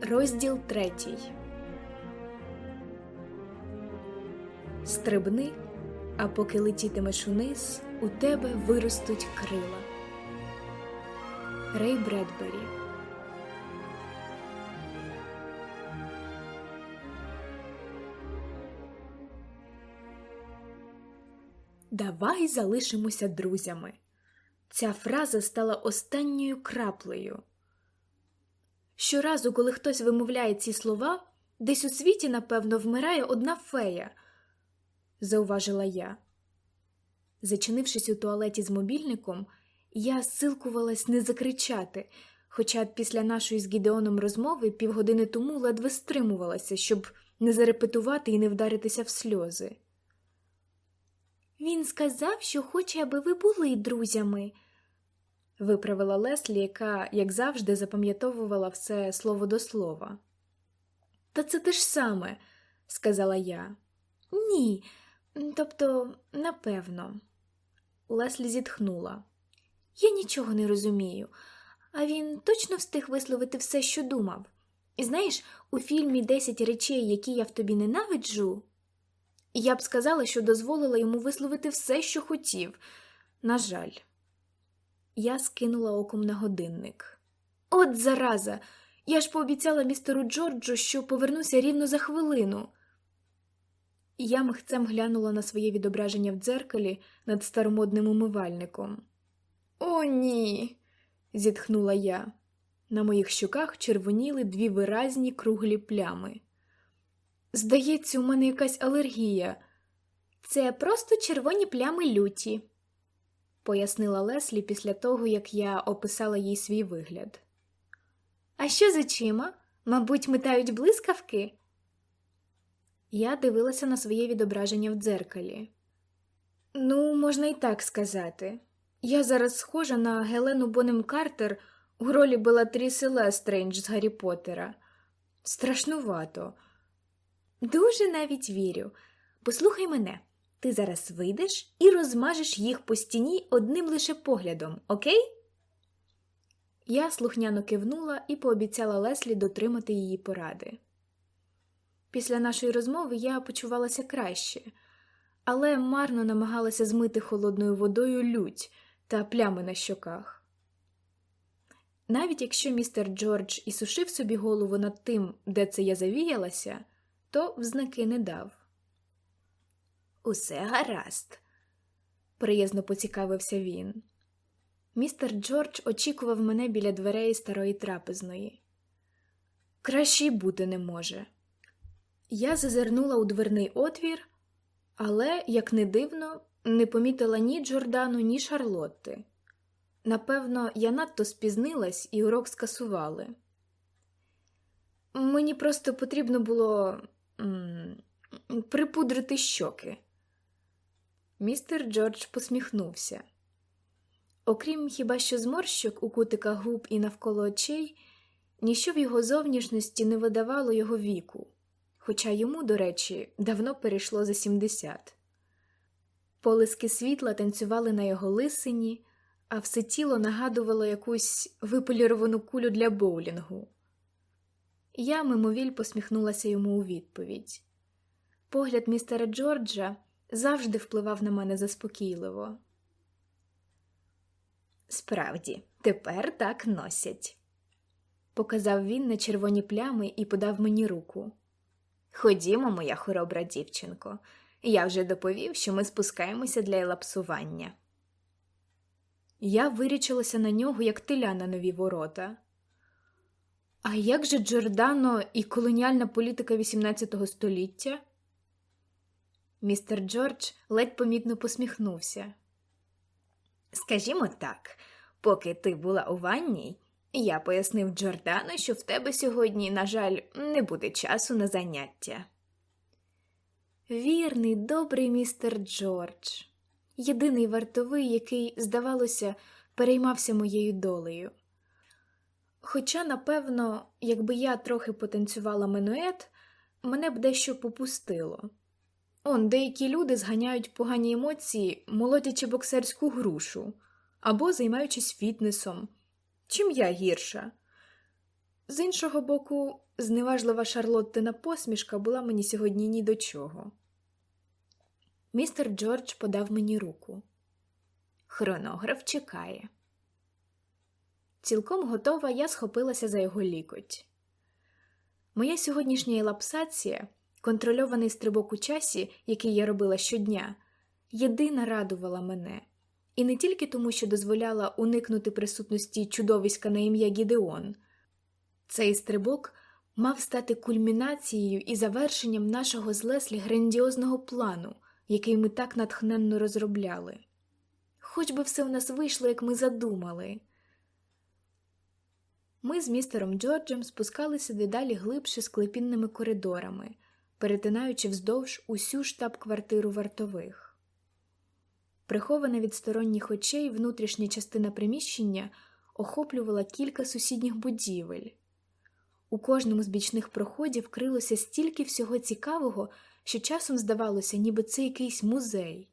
Розділ третій. Стрибни, а поки летітимеш униз, у тебе виростуть крила. Рей Бредбері. Давай залишимося друзями. Ця фраза стала останньою краплею. Щоразу, коли хтось вимовляє ці слова, десь у світі, напевно, вмирає одна фея, зауважила я. Зачинившись у туалеті з мобільником, я силкувалась не закричати, хоча після нашої з Гідеоном розмови півгодини тому ледве стримувалася, щоб не зарепетувати і не вдаритися в сльози. Він сказав, що хоче, аби ви були друзями, виправила Леслі, яка, як завжди, запам'ятовувала все слово до слова. Та це те ж саме, сказала я. Ні, тобто, напевно. Леслі зітхнула. Я нічого не розумію, а він точно встиг висловити все, що думав. І знаєш, у фільмі «10 речей, які я в тобі ненавиджу. Я б сказала, що дозволила йому висловити все, що хотів. На жаль, я скинула оком на годинник. От зараза! Я ж пообіцяла містеру Джорджу, що повернуся рівно за хвилину. Я михцем глянула на своє відображення в дзеркалі над старомодним умивальником. О, ні, зітхнула я. На моїх щоках червоніли дві виразні круглі плями. Здається, у мене якась алергія. Це просто червоні плями люті, пояснила Леслі після того, як я описала їй свій вигляд. А що з очима? Мабуть, метають блискавки? Я дивилася на своє відображення в дзеркалі. Ну, можна і так сказати. Я зараз схожа на Гелену Бонем Картер у ролі Белатріси Лестрейндж з Гаррі Поттера. Страшнувато. Дуже навіть вірю. Послухай мене, ти зараз вийдеш і розмажеш їх по стіні одним лише поглядом, окей? Я слухняно кивнула і пообіцяла Леслі дотримати її поради. Після нашої розмови я почувалася краще, але марно намагалася змити холодною водою лють та плями на щоках. Навіть якщо містер Джордж і сушив собі голову над тим, де це я завіялася, то взнаки не дав. Усе гаразд, приязно поцікавився він. Містер Джордж очікував мене біля дверей старої трапезної. Краще бути не може. Я зазирнула у дверний отвір, але, як не дивно, не помітила ні Джордану, ні Шарлотти. Напевно, я надто спізнилась і урок скасували. Мені просто потрібно було м припудрити щоки. Містер Джордж посміхнувся. Окрім хіба що зморщок у кутиках губ і навколо очей, ніщо в його зовнішності не видавало його віку, хоча йому, до речі, давно перейшло за 70. Полиски світла танцювали на його лисині, а все тіло нагадувало якусь виполіровану кулю для боулінгу. Я мимовіль посміхнулася йому у відповідь. Погляд містера Джорджа завжди впливав на мене заспокійливо. Справді, тепер так носять, показав він на червоні плями і подав мені руку. Ходімо, моя хоробра дівчинко, я вже доповів, що ми спускаємося для елапсування. Я вирічилася на нього, як теля на нові ворота. А як же Джордано і колоніальна політика XVIII століття? Містер Джордж ледь помітно посміхнувся. Скажімо так, поки ти була у ванній, я пояснив Джордану, що в тебе сьогодні, на жаль, не буде часу на заняття. Вірний, добрий містер Джордж, єдиний вартовий, який, здавалося, переймався моєю долею. Хоча, напевно, якби я трохи потанцювала минует, мене б дещо попустило. Он деякі люди зганяють погані емоції, молотячи боксерську грушу або займаючись фітнесом. Чим я гірша? З іншого боку, зневажлива Шарлоттина посмішка була мені сьогодні ні до чого. Містер Джордж подав мені руку. Хронограф чекає. Цілком готова, я схопилася за його лікоть. Моя сьогоднішня елапсація, контрольований стрибок у часі, який я робила щодня, єдина радувала мене, і не тільки тому, що дозволяла уникнути присутності чудовиська на ім'я Гідеон. Цей стрибок мав стати кульмінацією і завершенням нашого з Леслі грандіозного плану, який ми так натхненно розробляли. Хоч би все у нас вийшло, як ми задумали. Ми з містером Джорджем спускалися дедалі глибше склепінними коридорами, перетинаючи вздовж усю штаб-квартиру вартових. Прихована від сторонніх очей внутрішня частина приміщення охоплювала кілька сусідніх будівель. У кожному з бічних проходів крилося стільки всього цікавого, що часом здавалося, ніби це якийсь музей.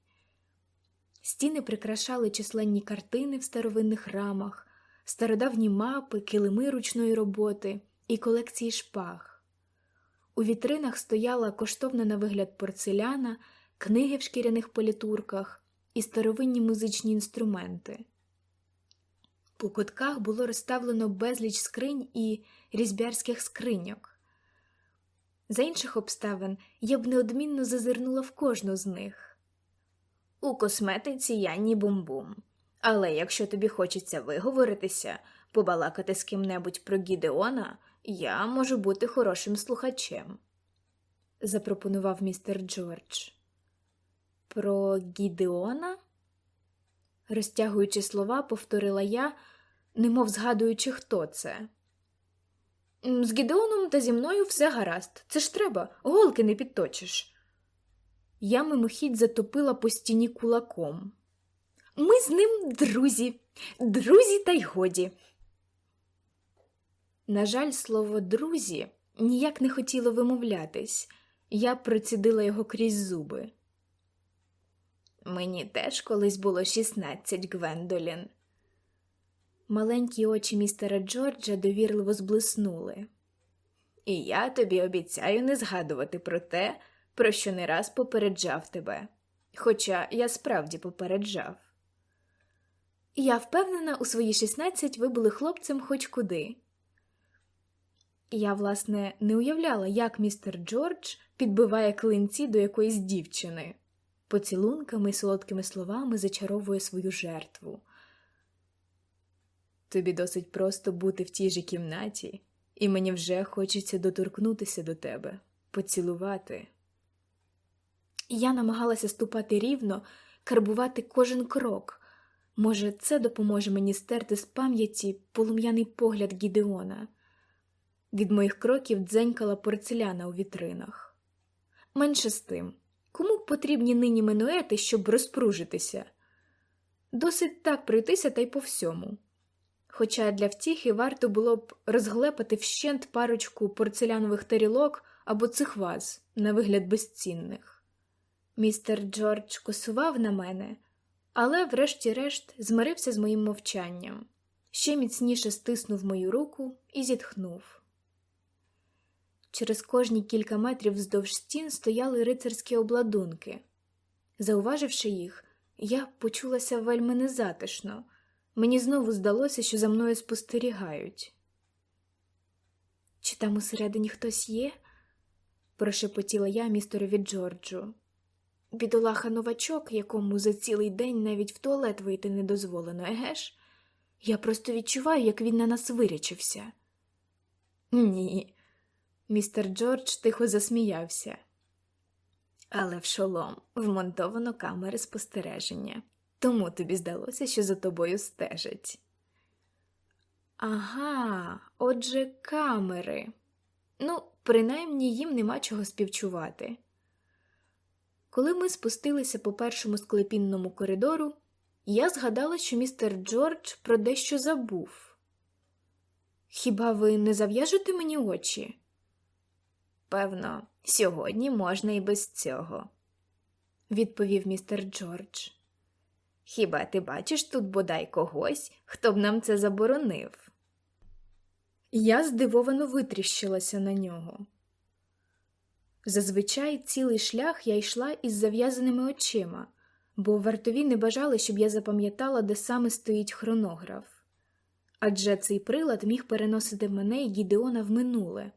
Стіни прикрашали численні картини в старовинних рамах, стародавні мапи, килими ручної роботи і колекції шпаг. У вітринах стояла коштовна на вигляд порцеляна, книги в шкіряних політурках і старовинні музичні інструменти. По кутках було розставлено безліч скринь і різьбярських скриньок. За інших обставин я б неодмінно зазирнула в кожну з них. У косметиці я ні бум-бум. Але якщо тобі хочеться виговоритися, побалакати з ким-небудь про Гідеона, я можу бути хорошим слухачем, запропонував містер Джордж. Про Гідеона? Розтягуючи слова, повторила я, немов згадуючи, хто це. З Гідеоном та зі мною все гаразд. Це ж треба, голки не підточиш. Я мимохідь затопила по стіні кулаком. Ми з ним друзі, друзі, та й годі. На жаль, слово друзі ніяк не хотіло вимовлятись, я процідила його крізь зуби. Мені теж колись було шістнадцять Гвендолін. Маленькі очі містера Джорджа довірливо зблиснули. І я тобі обіцяю не згадувати про те, про що не раз попереджав тебе, хоча я справді попереджав. Я впевнена, у свої 16 ви були хлопцем хоч куди. Я, власне, не уявляла, як містер Джордж підбиває клинці до якоїсь дівчини, поцілунками і солодкими словами зачаровує свою жертву. Тобі досить просто бути в тій же кімнаті, і мені вже хочеться доторкнутися до тебе, поцілувати. Я намагалася ступати рівно, карбувати кожен крок. Може, це допоможе мені стерти з пам'яті полум'яний погляд Гідеона. Від моїх кроків дзенькала порцеляна у вітринах. Менше з тим, кому потрібні нині минуети, щоб розпружитися? Досить так пройтися та й по всьому. Хоча для втіхи варто було б розглепати вщент парочку порцелянових тарілок або цих ваз, на вигляд безцінних. Містер Джордж косував на мене, але, врешті-решт, змирився з моїм мовчанням, ще міцніше стиснув мою руку і зітхнув. Через кожні кілька метрів вздовж стін стояли рицарські обладунки. Зауваживши їх, я почулася вельми незатишно. Мені знову здалося, що за мною спостерігають. Чи там усередині хтось є? прошепотіла я містерові Джорджу. Бідолаха новачок, якому за цілий день навіть в туалет вийти не дозволено, еге ж? Я просто відчуваю, як він на нас вирячився. Ні, містер Джордж тихо засміявся. Але в шолом вмонтовано камери спостереження, тому тобі здалося, що за тобою стежать. Ага, отже, камери. Ну, принаймні їм нема чого співчувати. Коли ми спустилися по першому склепінному коридору, я згадала, що містер Джордж про дещо забув. Хіба ви не зав'яжете мені очі? Певно, сьогодні можна і без цього, відповів містер Джордж. Хіба ти бачиш тут бодай когось, хто б нам це заборонив? Я здивовано витріщилася на нього. Зазвичай цілий шлях я йшла із зав'язаними очима, бо вартові не бажали, щоб я запам'ятала, де саме стоїть хронограф. Адже цей прилад міг переносити мене і Гідеона в минуле,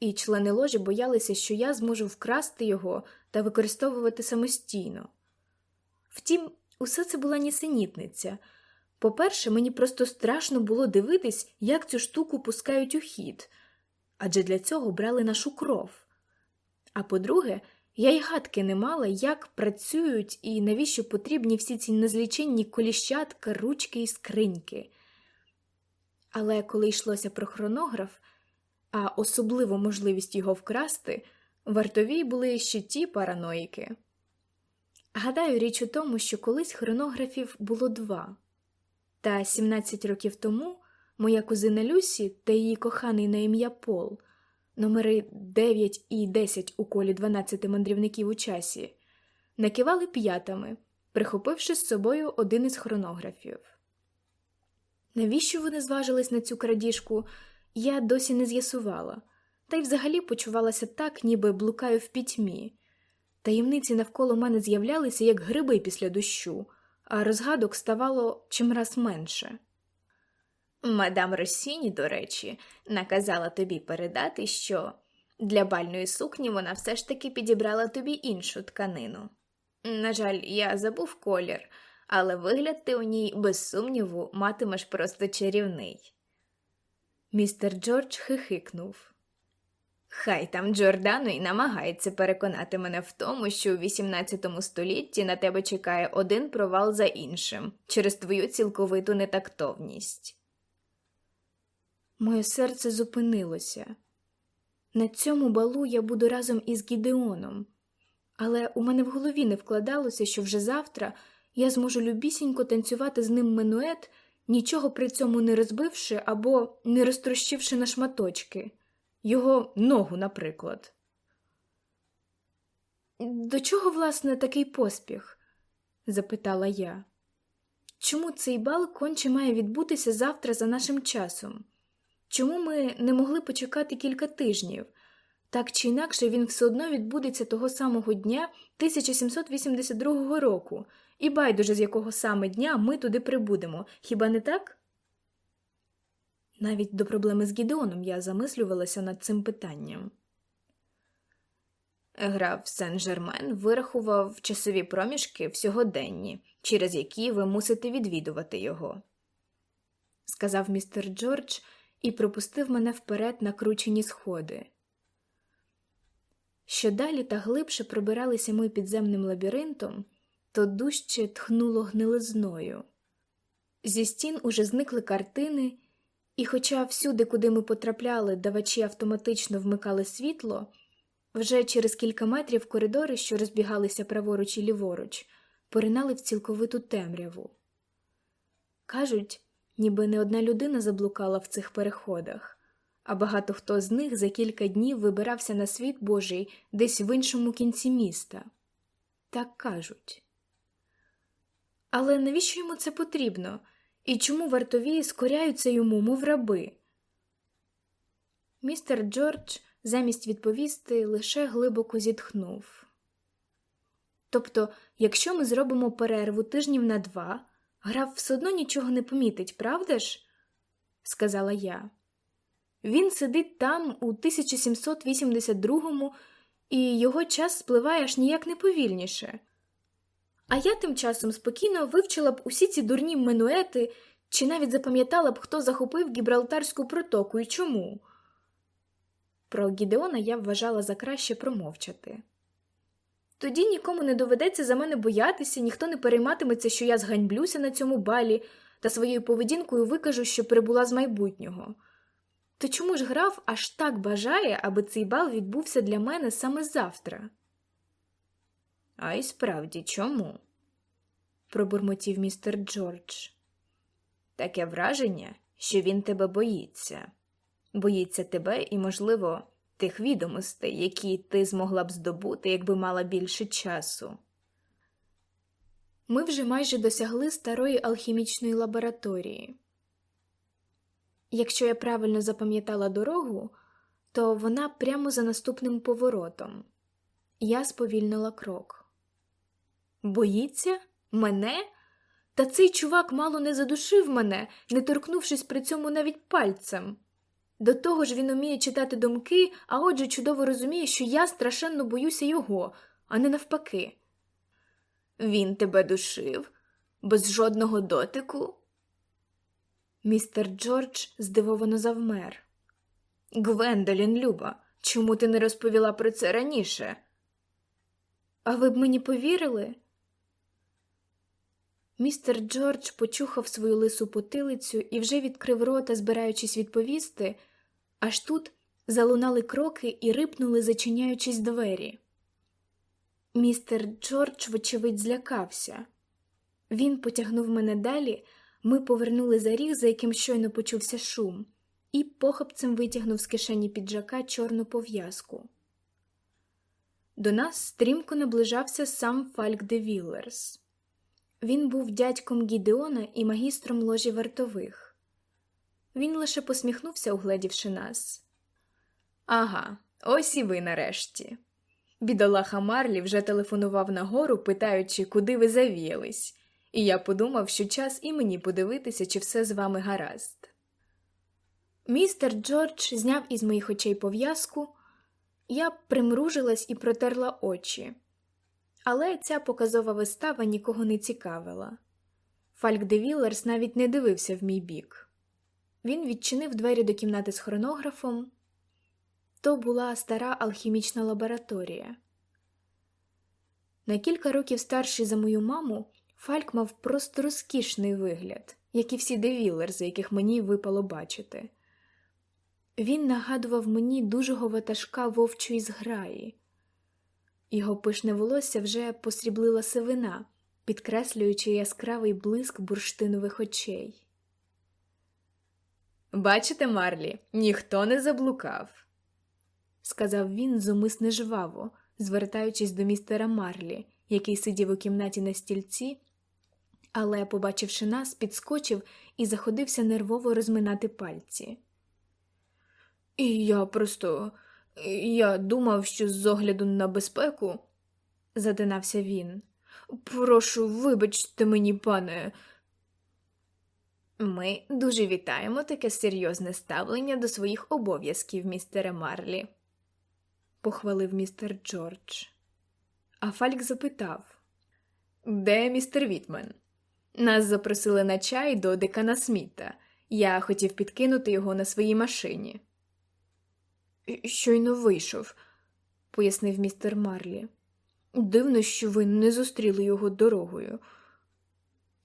і члени ложі боялися, що я зможу вкрасти його та використовувати самостійно. Втім, усе це була нісенітниця. По-перше, мені просто страшно було дивитись, як цю штуку пускають у хід, адже для цього брали нашу кров. А по-друге, я й гадки не мала, як працюють і навіщо потрібні всі ці незліченні коліщатка, ручки і скриньки. Але коли йшлося про хронограф, а особливо можливість його вкрасти, вартові були ще ті параноїки. Гадаю, річ у тому, що колись хронографів було два. Та 17 років тому моя кузина Люсі та її коханий на ім'я Пол, номери 9 і 10 у колі 12 мандрівників у часі, накивали п'ятами, прихопивши з собою один із хронографів. Навіщо вони зважились на цю крадіжку, я досі не з'ясувала, та й взагалі почувалася так, ніби блукаю в пітьмі. Таємниці навколо мене з'являлися, як гриби після дощу, а розгадок ставало чимраз менше. Мадам Росіні, до речі, наказала тобі передати, що для бальної сукні вона все ж таки підібрала тобі іншу тканину. На жаль, я забув колір, але вигляд ти у ній, без сумніву, матимеш просто чарівний. Містер Джордж хихикнув. Хай там Джордано і намагається переконати мене в тому, що у XVIII столітті на тебе чекає один провал за іншим через твою цілковиту нетактовність. Моє серце зупинилося. На цьому балу я буду разом із Гідеоном, але у мене в голові не вкладалося, що вже завтра я зможу любісінько танцювати з ним минует, нічого при цьому не розбивши або не розтрощивши на шматочки, його ногу, наприклад. До чого, власне, такий поспіх? запитала я. Чому цей бал конче має відбутися завтра за нашим часом? Чому ми не могли почекати кілька тижнів? Так чи інакше він все одно відбудеться того самого дня 1782 року, і байдуже з якого саме дня ми туди прибудемо, хіба не так? Навіть до проблеми з Гідеоном я замислювалася над цим питанням. Граф Сен-Жермен вирахував часові проміжки всьогоденні, через які ви мусите відвідувати його, сказав містер Джордж і пропустив мене вперед на кручені сходи. Що далі та глибше пробиралися ми підземним лабіринтом, то дужче тхнуло гнилизною. Зі стін уже зникли картини, і, хоча всюди, куди ми потрапляли, давачі автоматично вмикали світло, вже через кілька метрів коридори, що розбігалися праворуч і ліворуч, поринали в цілковиту темряву. Кажуть, ніби не одна людина заблукала в цих переходах, а багато хто з них за кілька днів вибирався на світ Божий десь в іншому кінці міста. Так кажуть. Але навіщо йому це потрібно? І чому вартові скоряються йому, мов раби? Містер Джордж замість відповісти лише глибоко зітхнув. Тобто, якщо ми зробимо перерву тижнів на два, граф все одно нічого не помітить, правда ж? сказала я. Він сидить там у 1782-му, і його час спливає аж ніяк не повільніше. А я тим часом спокійно вивчила б усі ці дурні минуети чи навіть запам'ятала б, хто захопив Гібралтарську протоку і чому. Про Гідеона я вважала за краще промовчати. Тоді нікому не доведеться за мене боятися, ніхто не перейматиметься, що я зганьблюся на цьому балі та своєю поведінкою викажу, що прибула з майбутнього. То чому ж граф аж так бажає, аби цей бал відбувся для мене саме завтра? А й справді чому? пробурмотів містер Джордж. Таке враження, що він тебе боїться, боїться тебе і, можливо, тих відомостей, які ти змогла б здобути, якби мала більше часу. Ми вже майже досягли старої алхімічної лабораторії. Якщо я правильно запам'ятала дорогу, то вона прямо за наступним поворотом. Я сповільнила крок. Боїться? Мене? Та цей чувак мало не задушив мене, не торкнувшись при цьому навіть пальцем. До того ж він уміє читати думки, а отже чудово розуміє, що я страшенно боюся його, а не навпаки. Він тебе душив без жодного дотику. Містер Джордж здивовано завмер. Гвендолін, Люба, чому ти не розповіла про це раніше? А ви б мені повірили? Містер Джордж почухав свою лису потилицю і вже відкрив рота, збираючись відповісти, аж тут залунали кроки і рипнули, зачиняючись двері. Містер Джордж, вочевидь, злякався. Він потягнув мене далі, ми повернули за ріг, за яким щойно почувся шум, і похопцем витягнув з кишені піджака чорну пов'язку. До нас стрімко наближався сам Фальк де Віллерс. Він був дядьком Гідеона і магістром ложі вартових. Він лише посміхнувся, угледівши нас. Ага, ось і ви нарешті. Бідолаха Марлі вже телефонував нагору, питаючи, куди ви завіялись, і я подумав, що час і мені подивитися, чи все з вами гаразд. Містер Джордж зняв із моїх очей пов'язку, я примружилась і протерла очі. Але ця показова вистава нікого не цікавила. Фальк де Віллерс навіть не дивився в мій бік. Він відчинив двері до кімнати з хронографом. То була стара алхімічна лабораторія. На кілька років старший за мою маму, Фальк мав просто розкішний вигляд, як і всі девілерзи, яких мені випало бачити. Він нагадував мені дужого ватажка вовчої зграї. Його пишне волосся вже посріблила сивина, підкреслюючи яскравий блиск бурштинових очей. Бачите, Марлі, ніхто не заблукав, сказав він зумисне жваво, звертаючись до містера Марлі, який сидів у кімнаті на стільці, але, побачивши нас, підскочив і заходився нервово розминати пальці. І я просто. Я думав, що з огляду на безпеку, задинався він. Прошу, вибачте мені, пане. Ми дуже вітаємо таке серйозне ставлення до своїх обов'язків, містере Марлі, похвалив містер Джордж. А Фальк запитав Де містер Вітмен? Нас запросили на чай до декана Сміта. Я хотів підкинути його на своїй машині. Щойно вийшов, пояснив містер Марлі. Дивно, що ви не зустріли його дорогою.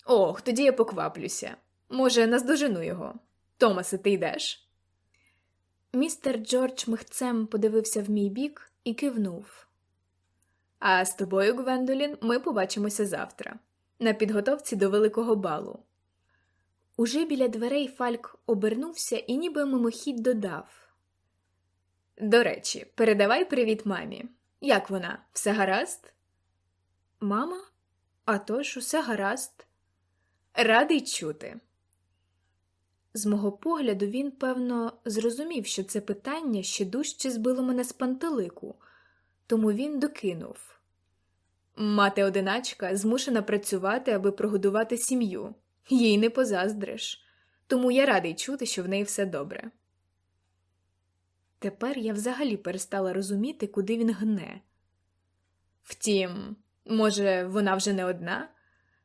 Ох, тоді я покваплюся. Може, наздожену його. Томасе, ти йдеш? Містер Джордж михцем подивився в мій бік і кивнув. А з тобою, Гвендолін, ми побачимося завтра, на підготовці до великого балу. Уже біля дверей Фальк обернувся і ніби мимохідь додав. До речі, передавай привіт мамі. Як вона? Все гаразд? Мама? А то ж, усе гаразд. Радий чути. З мого погляду, він, певно, зрозумів, що це питання ще дужче збило мене з пантелику, тому він докинув. Мати одиначка змушена працювати, аби прогодувати сім'ю, їй не позаздриш, тому я радий чути, що в неї все добре. Тепер я взагалі перестала розуміти, куди він гне. Втім, може, вона вже не одна?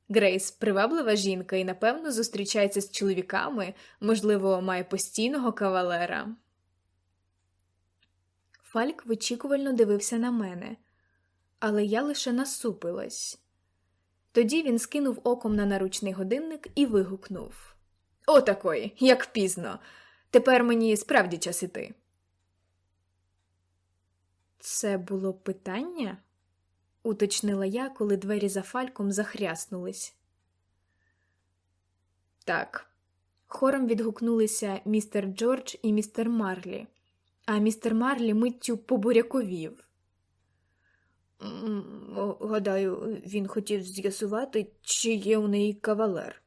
Грейс приваблива жінка і, напевно, зустрічається з чоловіками, можливо, має постійного кавалера. Фальк вичікувально дивився на мене, але я лише насупилась. Тоді він скинув оком на наручний годинник і вигукнув Отакої, як пізно. Тепер мені справді час іти. Це було питання? уточнила я, коли двері за фальком захряснулись. Так, хором відгукнулися містер Джордж і містер Марлі, а містер Марлі миттю побуряковів. Гадаю, він хотів з'ясувати, чи є у неї кавалер,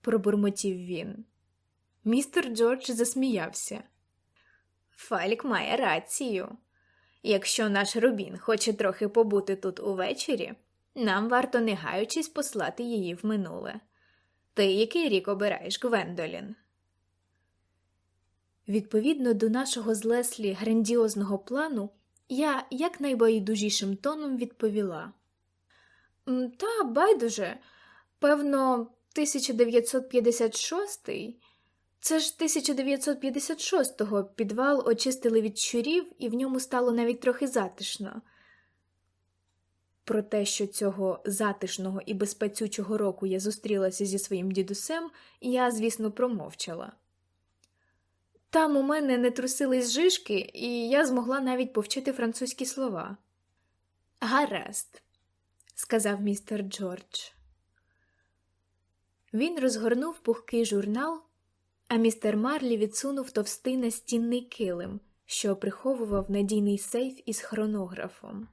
пробурмотів він. Містер Джордж засміявся. Фалік має рацію. Якщо наш Рубін хоче трохи побути тут увечері, нам варто не гаючись послати її в минуле. Ти який рік обираєш, Гвендолін? Відповідно до нашого з Леслі грандіозного плану, я якнайбайдужішим тоном відповіла. Та, байдуже, певно, 1956 Це ж 1956-го підвал очистили від щурів, і в ньому стало навіть трохи затишно. Про те, що цього затишного і безпацючого року я зустрілася зі своїм дідусем, я, звісно, промовчала. Там у мене не трусились жишки, і я змогла навіть повчити французькі слова. Гаразд, сказав містер Джордж. Він розгорнув пухкий журнал, а містер Марлі відсунув товстий настінний килим, що приховував надійний сейф із хронографом.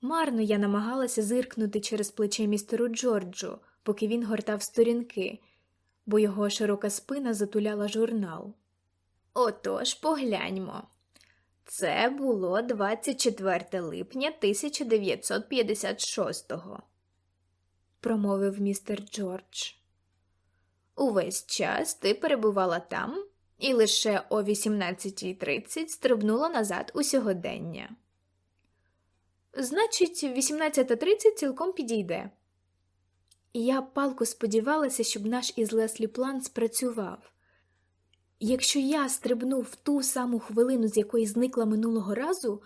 Марно я намагалася зиркнути через плече містеру Джорджу, поки він гортав сторінки, бо його широка спина затуляла журнал. Отож, погляньмо. Це було 24 липня 1956-го, промовив містер Джордж. Увесь час ти перебувала там і лише о 18.30 стрибнула назад у сьогодення. Значить, 18.30 цілком підійде. Я палко сподівалася, щоб наш із Леслі план спрацював. Якщо я стрибну в ту саму хвилину, з якої зникла минулого разу,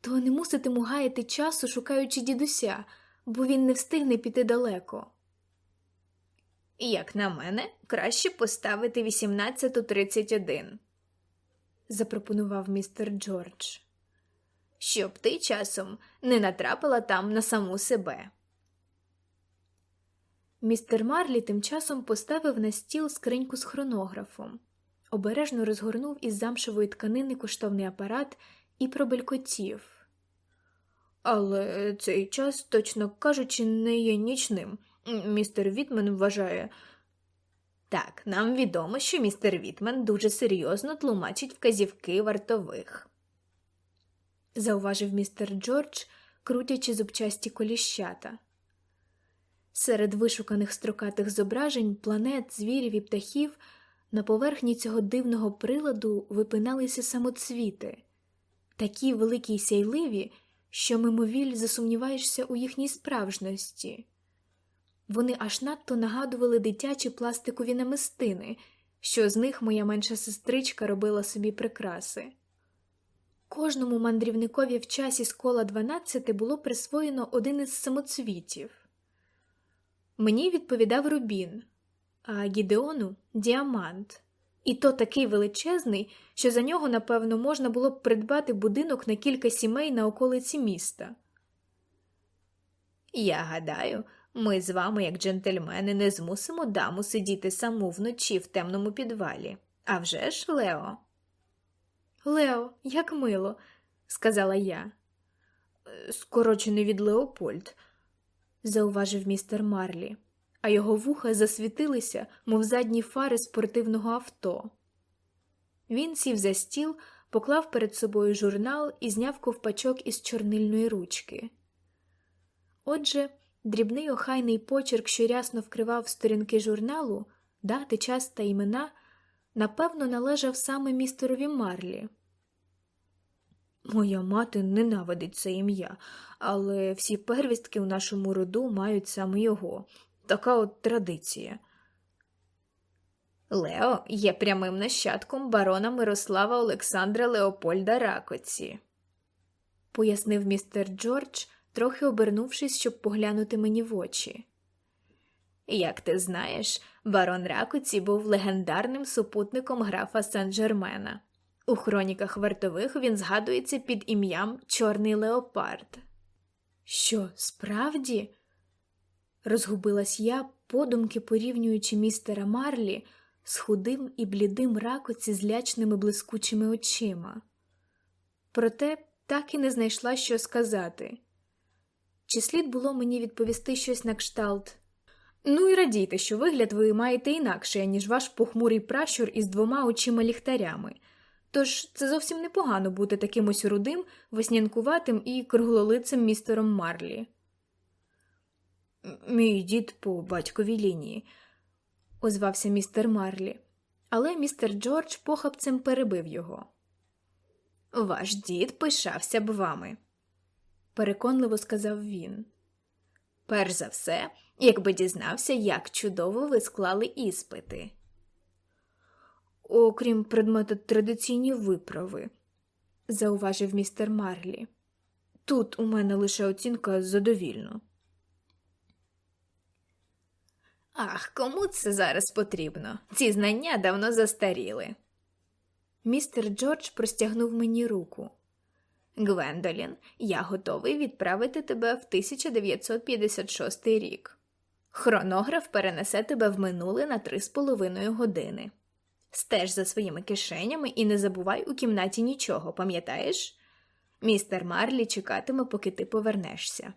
то не муситиму гаяти часу, шукаючи дідуся, бо він не встигне піти далеко. Як на мене, краще поставити 18.31, запропонував містер Джордж. Щоб ти часом не натрапила там на саму себе. Містер Марлі тим часом поставив на стіл скриньку з хронографом, обережно розгорнув із замшевої тканини коштовний апарат і пробелькотів. Але цей час, точно кажучи, не є нічним. Містер Вітмен вважає. Так, нам відомо, що містер Вітмен дуже серйозно тлумачить вказівки вартових, зауважив містер Джордж, крутячи зубчасті коліщата. Серед вишуканих строкатих зображень планет, звірів і птахів на поверхні цього дивного приладу випиналися самоцвіти, такі великі й сяйливі, що мимовіль засумніваєшся у їхній справжності. Вони аж надто нагадували дитячі пластикові намистини, що з них моя менша сестричка робила собі прикраси. Кожному мандрівникові в часі з кола 12 було присвоєно один із самоцвітів. Мені відповідав Рубін, а Гідеону діамант, і то такий величезний, що за нього, напевно, можна було б придбати будинок на кілька сімей на околиці міста. Я гадаю, ми з вами, як джентльмени, не змусимо даму сидіти саму вночі в темному підвалі. А вже ж, Лео? Лео, як мило, сказала я. Скорочений від Леопольд, зауважив містер Марлі, а його вуха засвітилися, мов задні фари спортивного авто. Він сів за стіл, поклав перед собою журнал і зняв ковпачок із чорнильної ручки. Отже, дрібний охайний почерк, що рясно вкривав сторінки журналу, дати, час та імена, напевно, належав саме містерові Марлі. Моя мати ненавидить це ім'я, але всі первістки у нашому роду мають саме його. Така от традиція. Лео є прямим нащадком барона Мирослава Олександра Леопольда Ракоці, пояснив містер Джордж, трохи обернувшись, щоб поглянути мені в очі. Як ти знаєш, барон Ракоці був легендарним супутником графа Сен-Жермена. У хроніках вартових він згадується під ім'ям Чорний Леопард. Що, справді? розгубилась я, подумки порівнюючи містера Марлі з худим і блідим ракоці з лячними блискучими очима. Проте так і не знайшла що сказати. Чи слід було мені відповісти щось на кшталт? Ну і радійте, що вигляд ви маєте інакше, ніж ваш похмурий пращур із двома очима ліхтарями. Тож це зовсім непогано бути таким ось рудим, веснянкуватим і круглолицим містером Марлі. Мій дід по батьковій лінії, озвався містер Марлі, але містер Джордж похапцем перебив його. Ваш дід пишався б вами, переконливо сказав він. Перш за все, якби дізнався, як чудово ви склали іспити. Окрім предмета традиційні виправи, зауважив містер Марлі. Тут у мене лише оцінка задовільно. Ах, кому це зараз потрібно? Ці знання давно застаріли. Містер Джордж простягнув мені руку. Гвендолін, я готовий відправити тебе в 1956 рік. Хронограф перенесе тебе в минуле на три з половиною години. Стеж за своїми кишенями і не забувай у кімнаті нічого, пам'ятаєш? Містер Марлі чекатиме, поки ти повернешся.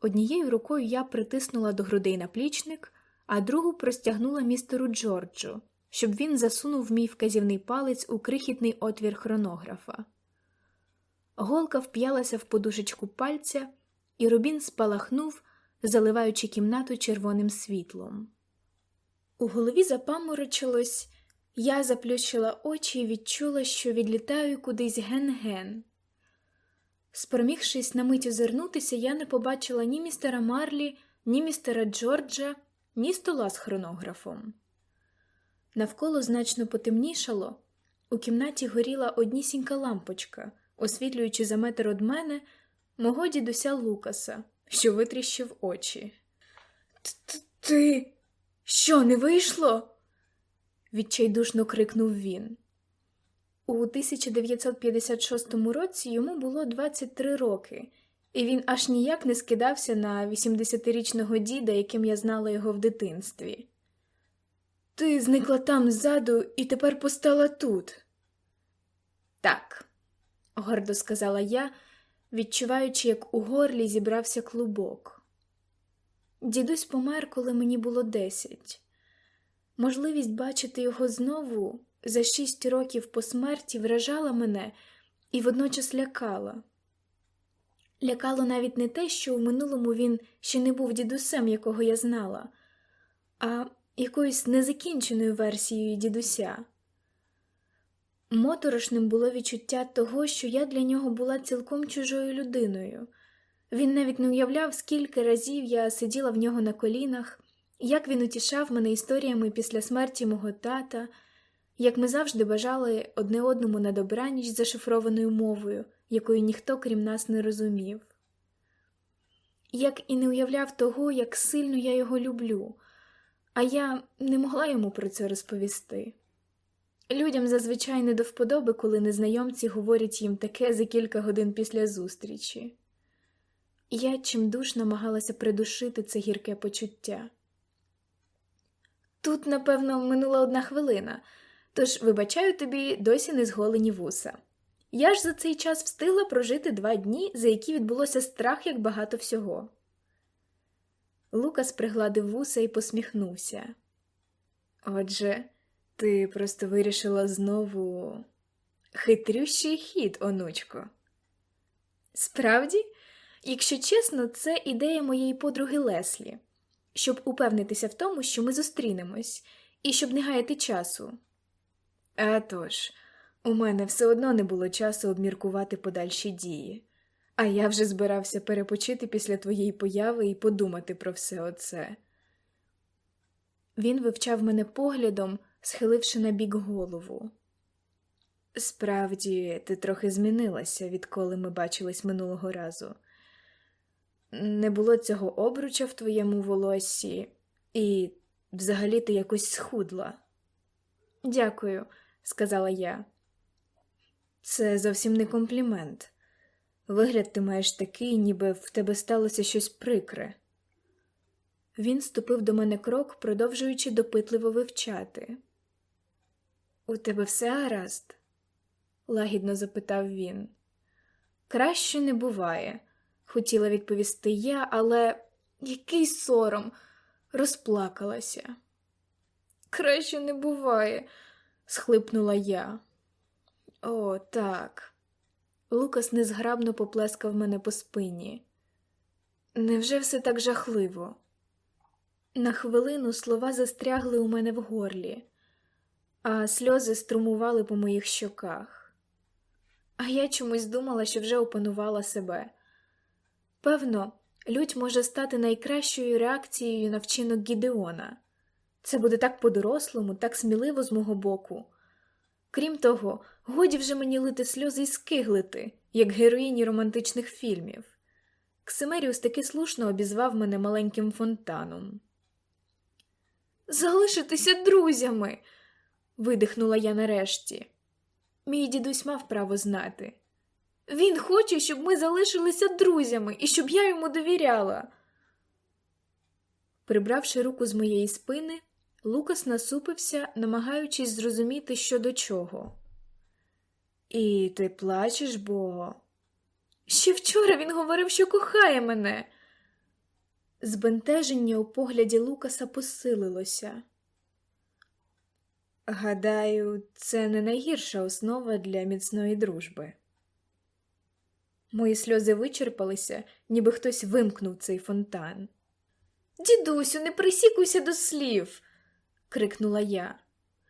Однією рукою я притиснула до грудей наплічник, а другу простягнула містеру Джорджу, щоб він засунув мій вказівний палець у крихітний отвір хронографа. Голка вп'ялася в подушечку пальця, і Рубін спалахнув, заливаючи кімнату червоним світлом. У голові запаморочилось, я заплющила очі і відчула, що відлітаю кудись ген-ген. Спромігшись на мить озирнутися, я не побачила ні містера Марлі, ні містера Джорджа, ні стола з хронографом. Навколо значно потемнішало, у кімнаті горіла однісінька лампочка, освітлюючи за метр од мене мого дідуся Лукаса, що витріщив очі. Ти що, не вийшло? відчайдушно крикнув він. У 1956 році йому було 23 роки, і він аж ніяк не скидався на 80-річного діда, яким я знала його в дитинстві. Ти зникла там ззаду і тепер постала тут. Так, гордо сказала я, відчуваючи, як у горлі зібрався клубок. Дідусь помер, коли мені було десять. Можливість бачити його знову за шість років по смерті вражала мене і водночас лякала. Лякало навіть не те, що в минулому він ще не був дідусем, якого я знала, а якоюсь незакінченою версією дідуся. Моторошним було відчуття того, що я для нього була цілком чужою людиною. Він навіть не уявляв, скільки разів я сиділа в нього на колінах, як він утішав мене історіями після смерті мого тата, як ми завжди бажали одне одному на добраніч зашифрованою мовою, якою ніхто крім нас не розумів. Як і не уявляв того, як сильно я його люблю, а я не могла йому про це розповісти. Людям зазвичай не до вподоби, коли незнайомці говорять їм таке за кілька годин після зустрічі. Я чимдуж намагалася придушити це гірке почуття. Тут, напевно, минула одна хвилина, тож вибачаю тобі досі не зголені вуса. Я ж за цей час встигла прожити два дні, за які відбулося страх як багато всього. Лукас пригладив вуса і посміхнувся. Отже, ти просто вирішила знову хитрющий хід, онучко. Справді, якщо чесно, це ідея моєї подруги Леслі, щоб упевнитися в тому, що ми зустрінемось, і щоб не гаяти часу. А тож, у мене все одно не було часу обміркувати подальші дії, а я вже збирався перепочити після твоєї появи і подумати про все оце. Він вивчав мене поглядом, схиливши на бік голову. Справді, ти трохи змінилася, відколи ми бачились минулого разу. Не було цього обруча в твоєму волоссі, і взагалі ти якось схудла. Дякую, сказала я. Це зовсім не комплімент. Вигляд ти маєш такий, ніби в тебе сталося щось прикре. Він ступив до мене крок, продовжуючи допитливо вивчати. У тебе все гаразд? лагідно запитав він. Краще не буває, хотіла відповісти я, але який сором, розплакалася. Краще не буває, схлипнула я. О, так. Лукас незграбно поплескав мене по спині. Невже все так жахливо? На хвилину слова застрягли у мене в горлі, а сльози струмували по моїх щоках. А я чомусь думала, що вже опанувала себе. Певно, лють може стати найкращою реакцією на вчинок Гідеона. Це буде так по-дорослому, так сміливо з мого боку. Крім того, годі вже мені лити сльози і скиглити, як героїні романтичних фільмів. Ксимеріус таки слушно обізвав мене маленьким фонтаном. Залишитися друзями. видихнула я нарешті. Мій дідусь мав право знати. Він хоче, щоб ми залишилися друзями і щоб я йому довіряла. Прибравши руку з моєї спини, Лукас насупився, намагаючись зрозуміти, що до чого. І ти плачеш, бо. Ще вчора він говорив, що кохає мене. Збентеження у погляді Лукаса посилилося. Гадаю, це не найгірша основа для міцної дружби. Мої сльози вичерпалися, ніби хтось вимкнув цей фонтан. Дідусю, не присікуйся до слів, крикнула я.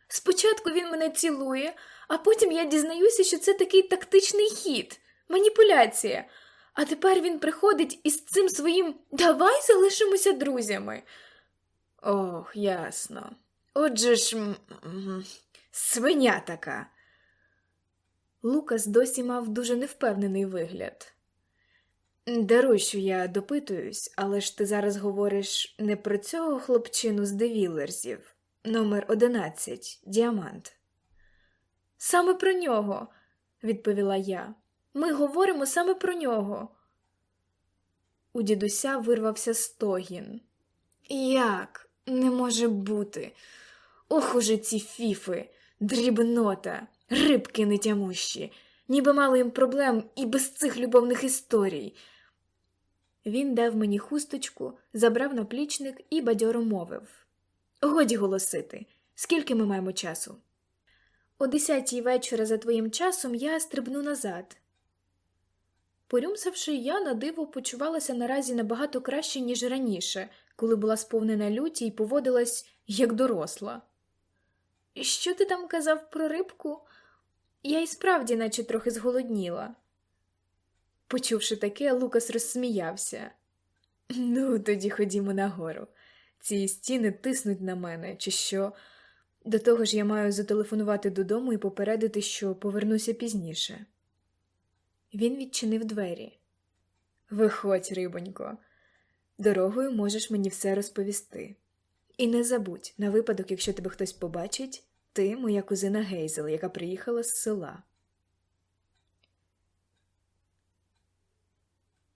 Спочатку він мене цілує, а потім я дізнаюся, що це такий тактичний хід, маніпуляція. А тепер він приходить із цим своїм давай залишимося друзями. Ох, ясно. Отже ж, свиня така. Лукас досі мав дуже невпевнений вигляд. Даруй, що я допитуюсь, але ж ти зараз говориш не про цього хлопчину з девілерзів, номер 11, діамант. Саме про нього, відповіла я. Ми говоримо саме про нього. У дідуся вирвався стогін. Як? Не може бути. Ох уже ці фіфи, дрібнота, рибки нетямущі, ніби мало їм проблем і без цих любовних історій. Він дав мені хусточку, забрав наплічник і бадьоро мовив Годі голосити, скільки ми маємо часу? О десятій вечора за твоїм часом я стрибну назад. Порюмсавши, я на диво почувалася наразі набагато краще, ніж раніше, коли була сповнена люті і поводилась як доросла. Що ти там казав про рибку? Я й справді, наче трохи зголодніла. Почувши таке, Лукас розсміявся. Ну, тоді ходімо нагору. Ці стіни тиснуть на мене, чи що. До того ж я маю зателефонувати додому і попередити, що повернуся пізніше. Він відчинив двері. Виходь, рибонько, дорогою можеш мені все розповісти. І не забудь, на випадок, якщо тебе хтось побачить, ти моя кузина Гейзел, яка приїхала з села.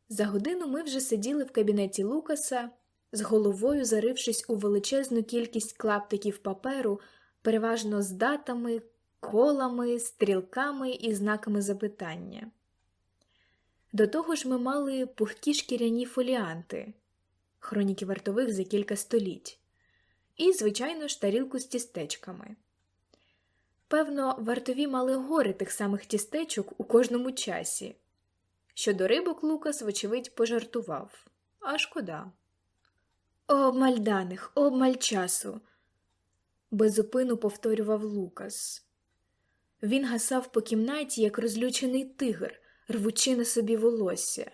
За годину ми вже сиділи в кабінеті Лукаса, з головою зарившись у величезну кількість клаптиків паперу, переважно з датами, колами, стрілками і знаками запитання. До того ж ми мали пухкі шкіряні фоліанти, хроніки вартових за кілька століть, і, звичайно ж, тарілку з тістечками. Певно, вартові мали гори тих самих тістечок у кожному часі. Щодо рибок Лукас, вочевидь, пожартував, а шкода. Обмаль даних, обмаль часу, безупину повторював Лукас. Він гасав по кімнаті, як розлючений тигр, рвучи на собі волосся.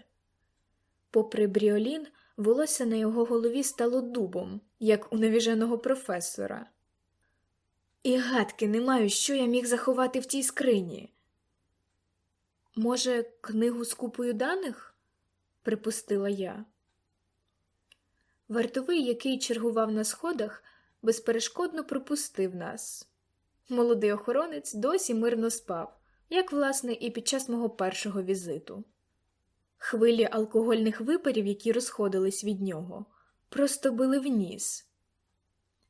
Попри бріолін, волосся на його голові стало дубом, як у навіженого професора. І гадки не маю, що я міг заховати в тій скрині. Може, книгу з купою даних? припустила я. Вартовий, який чергував на сходах, безперешкодно пропустив нас. Молодий охоронець досі мирно спав, як, власне, і під час мого першого візиту. Хвилі алкогольних випарів, які розходились від нього, просто били в ніс.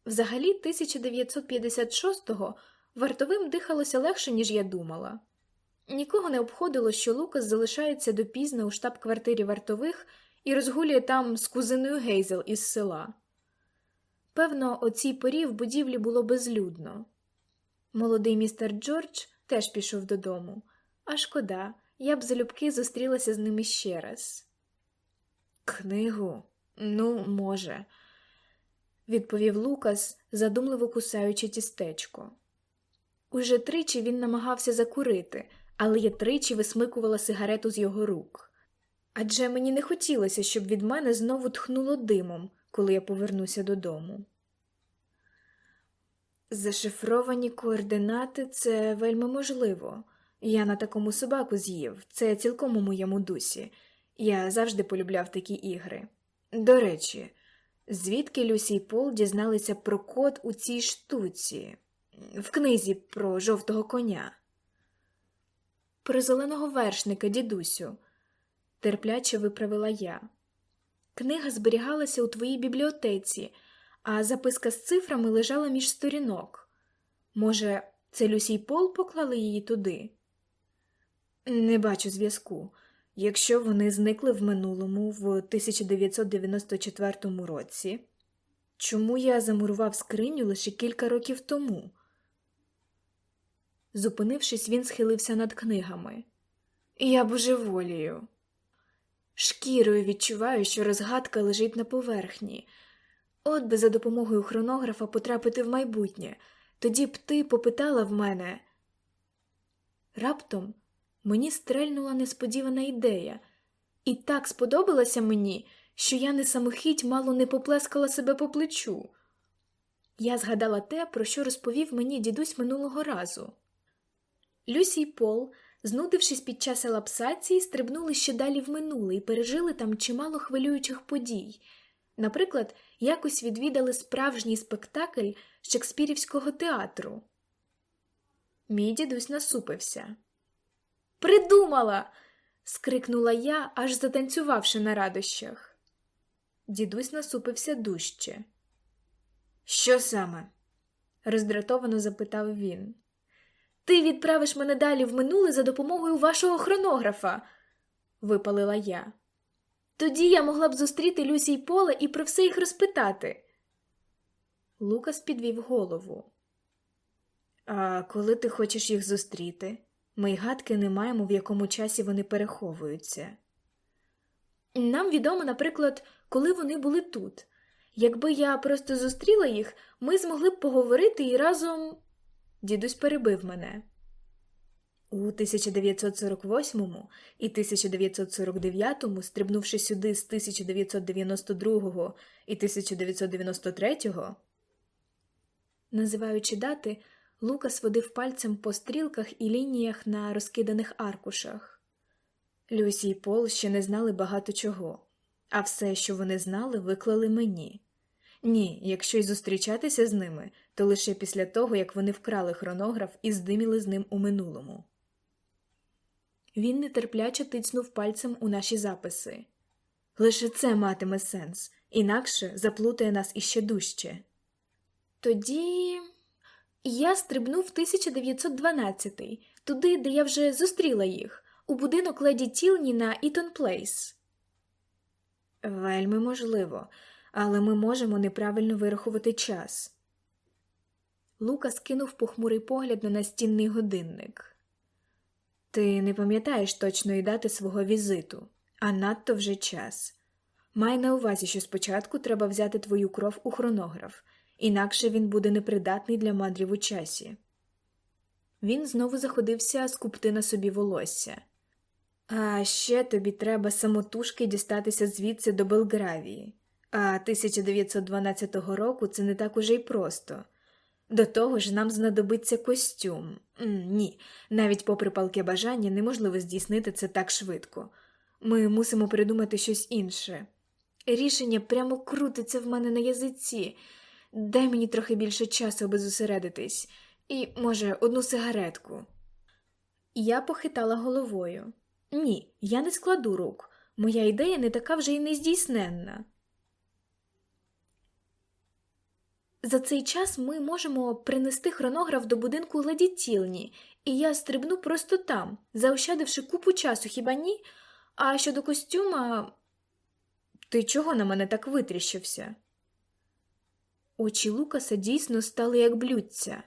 Взагалі, 1956-го вартовим дихалося легше, ніж я думала. Нікого не обходило, що Лукас залишається допізно у штаб-квартирі вартових і розгулює там з кузиною Гейзел із села. Певно, о цій порі в будівлі було безлюдно. Молодий містер Джордж теж пішов додому, а шкода, я б залюбки зустрілася з ними ще раз. Книгу, ну, може, відповів Лукас, задумливо кусаючи тістечко. Уже тричі він намагався закурити, але я тричі висмикувала сигарету з його рук. Адже мені не хотілося, щоб від мене знову тхнуло димом, коли я повернуся додому. Зашифровані координати це вельми можливо. Я на такому собаку з'їв, це цілком у моєму дусі. Я завжди полюбляв такі ігри. До речі, звідки Люсі і Пол дізналися про код у цій штуці, в книзі про жовтого коня? Про зеленого вершника, дідусю, терпляче виправила я. Книга зберігалася у твоїй бібліотеці, а записка з цифрами лежала між сторінок. Може, це Люсі й Пол поклали її туди? Не бачу зв'язку. Якщо вони зникли в минулому в 1994 році, чому я замурував скриню лише кілька років тому? Зупинившись, він схилився над книгами. Я божеволію. Шкірою відчуваю, що розгадка лежить на поверхні. От би за допомогою хронографа потрапити в майбутнє, тоді б ти попитала в мене. Раптом мені стрельнула несподівана ідея, і так сподобалася мені, що я не самохідь мало не поплескала себе по плечу. Я згадала те, про що розповів мені дідусь минулого разу. Люсі й Пол, знудившись під час елапсації, стрибнули ще далі в минуле і пережили там чимало хвилюючих подій. Наприклад, якось відвідали справжній спектакль Шекспірівського театру. Мій дідусь насупився. Придумала. скрикнула я, аж затанцювавши на радощах. Дідусь насупився дужче. Що саме? роздратовано запитав він. Ти відправиш мене далі в минуле за допомогою вашого хронографа, випалила я. Тоді я могла б зустріти Люсі й поле і про все їх розпитати. Лукас підвів голову. А коли ти хочеш їх зустріти? Ми й гадки не маємо, в якому часі вони переховуються. Нам відомо, наприклад, коли вони були тут. Якби я просто зустріла їх, ми змогли б поговорити і разом. Дідусь перебив мене. У 1948 і 1949, стрибнувши сюди з 1992 і 1993, називаючи дати, Лукас водив пальцем по стрілках і лініях на розкиданих аркушах. Люсі і Пол ще не знали багато чого, а все, що вони знали, виклали мені. Ні, якщо й зустрічатися з ними, то лише після того, як вони вкрали хронограф і здиміли з ним у минулому. Він нетерпляче тицнув пальцем у наші записи. Лише це матиме сенс, інакше заплутає нас іще дужче. Тоді я стрибнув 1912 туди, де я вже зустріла їх, у будинок леді Тілні на Ітон Плейс. Вельми можливо, але ми можемо неправильно вирахувати час. Лука скинув похмурий погляд на настінний годинник. Ти не пам'ятаєш точної дати свого візиту, а надто вже час. Май на увазі, що спочатку треба взяти твою кров у хронограф, інакше він буде непридатний для мандрів у часі. Він знову заходився скупти на собі волосся. А ще тобі треба самотужки дістатися звідси до Белгравії, а 1912 року це не так уже й просто. До того ж, нам знадобиться костюм. Ні, навіть попри палке бажання неможливо здійснити це так швидко. Ми мусимо придумати щось інше. Рішення прямо крутиться в мене на язиці. Дай мені трохи більше часу, аби зосередитись, і, може, одну сигаретку. Я похитала головою. Ні, я не складу рук. Моя ідея не така вже й нездійсненна. За цей час ми можемо принести хронограф до будинку леді Тілні, і я стрибну просто там, заощадивши купу часу, хіба ні? А щодо костюма. Ти чого на мене так витріщився? Очі Лукаса дійсно стали як блюдця.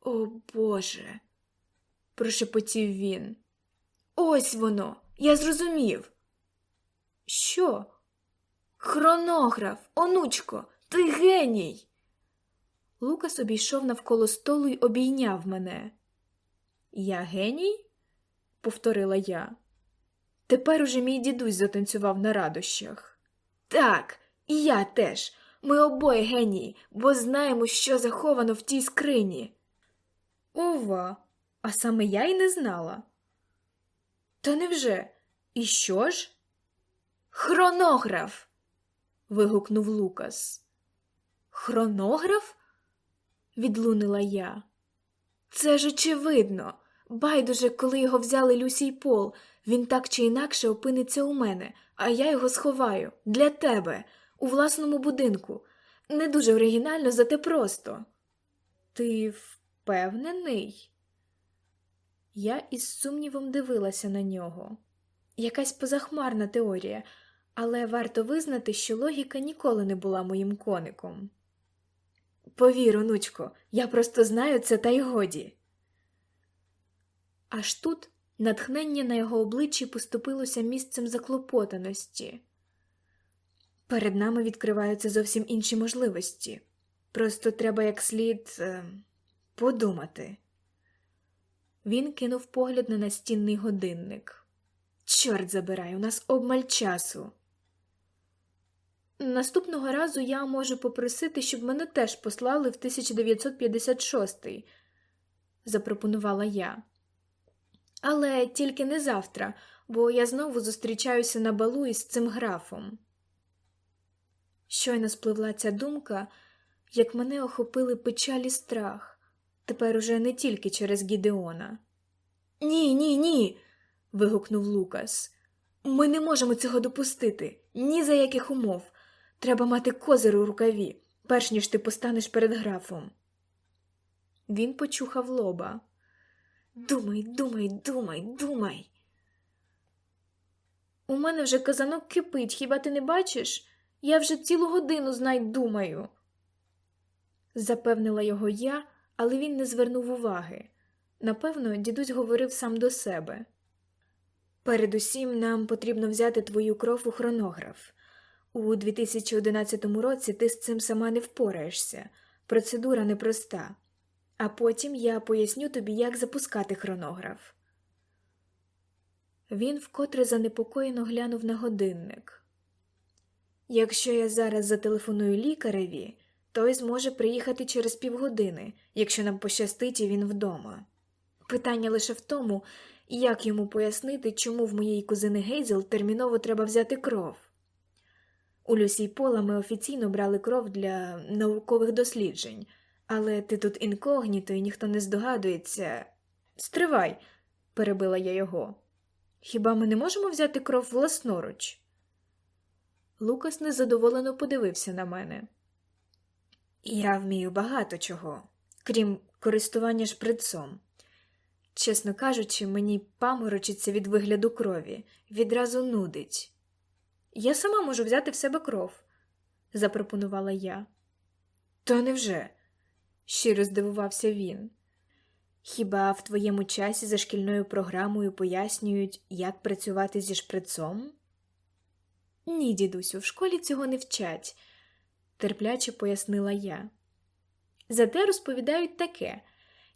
О Боже, прошепотів він. Ось воно, я зрозумів. Що? Хронограф, онучко, ти геній. Лукас обійшов навколо столу й обійняв мене. Я геній? повторила я. Тепер уже мій дідусь затанцював на радощах. Так, і я теж. Ми обоє генії, бо знаємо, що заховано в тій скрині. Ова, а саме я й не знала. Та невже? І що ж? Хронограф. вигукнув Лукас. Хронограф? відлунила я. Це ж очевидно. Байдуже, коли його взяли Люсі й Пол, він так чи інакше опиниться у мене, а я його сховаю для тебе, у власному будинку. Не дуже оригінально, зате просто. Ти впевнений? Я із сумнівом дивилася на нього. Якась позахмарна теорія, але варто визнати, що логіка ніколи не була моїм коником. Повір, онучко, я просто знаю це та й годі. Аж тут натхнення на його обличчі поступилося місцем заклопотаності. Перед нами відкриваються зовсім інші можливості. Просто треба як слід е, подумати. Він кинув погляд на настінний годинник. Чорт забирай, у нас обмаль часу. Наступного разу я можу попросити, щоб мене теж послали в 1956 запропонувала я. Але тільки не завтра, бо я знову зустрічаюся на балу із цим графом. Щойно спливла ця думка, як мене охопили печалі страх, тепер уже не тільки через Гідеона. Ні, ні, ні. вигукнув Лукас. Ми не можемо цього допустити, ні за яких умов. Треба мати козир у рукаві, перш ніж ти постанеш перед графом. Він почухав лоба. Думай, думай, думай, думай. У мене вже казанок кипить, хіба ти не бачиш? Я вже цілу годину знай. Запевнила його я, але він не звернув уваги. Напевно, дідусь говорив сам до себе. Передусім нам потрібно взяти твою кров у хронограф. У 2011 році ти з цим сама не впораєшся, процедура непроста, а потім я поясню тобі, як запускати хронограф. Він вкотре занепокоєно глянув на годинник. Якщо я зараз зателефоную лікареві, той зможе приїхати через півгодини, якщо нам пощастить і він вдома. Питання лише в тому, як йому пояснити, чому в моєї кузини Гейзел терміново треба взяти кров. У Люсі Пола ми офіційно брали кров для наукових досліджень, але ти тут інкогніто і ніхто не здогадується. Стривай, перебила я його. Хіба ми не можемо взяти кров власноруч? Лукас незадоволено подивився на мене. Я вмію багато чого, крім користування шприцом. Чесно кажучи, мені паморочиться від вигляду крові, відразу нудить. Я сама можу взяти в себе кров, запропонувала я. То невже? щиро здивувався він. Хіба в твоєму часі за шкільною програмою пояснюють, як працювати зі шприцом? Ні, дідусю, в школі цього не вчать, терпляче пояснила я. Зате розповідають таке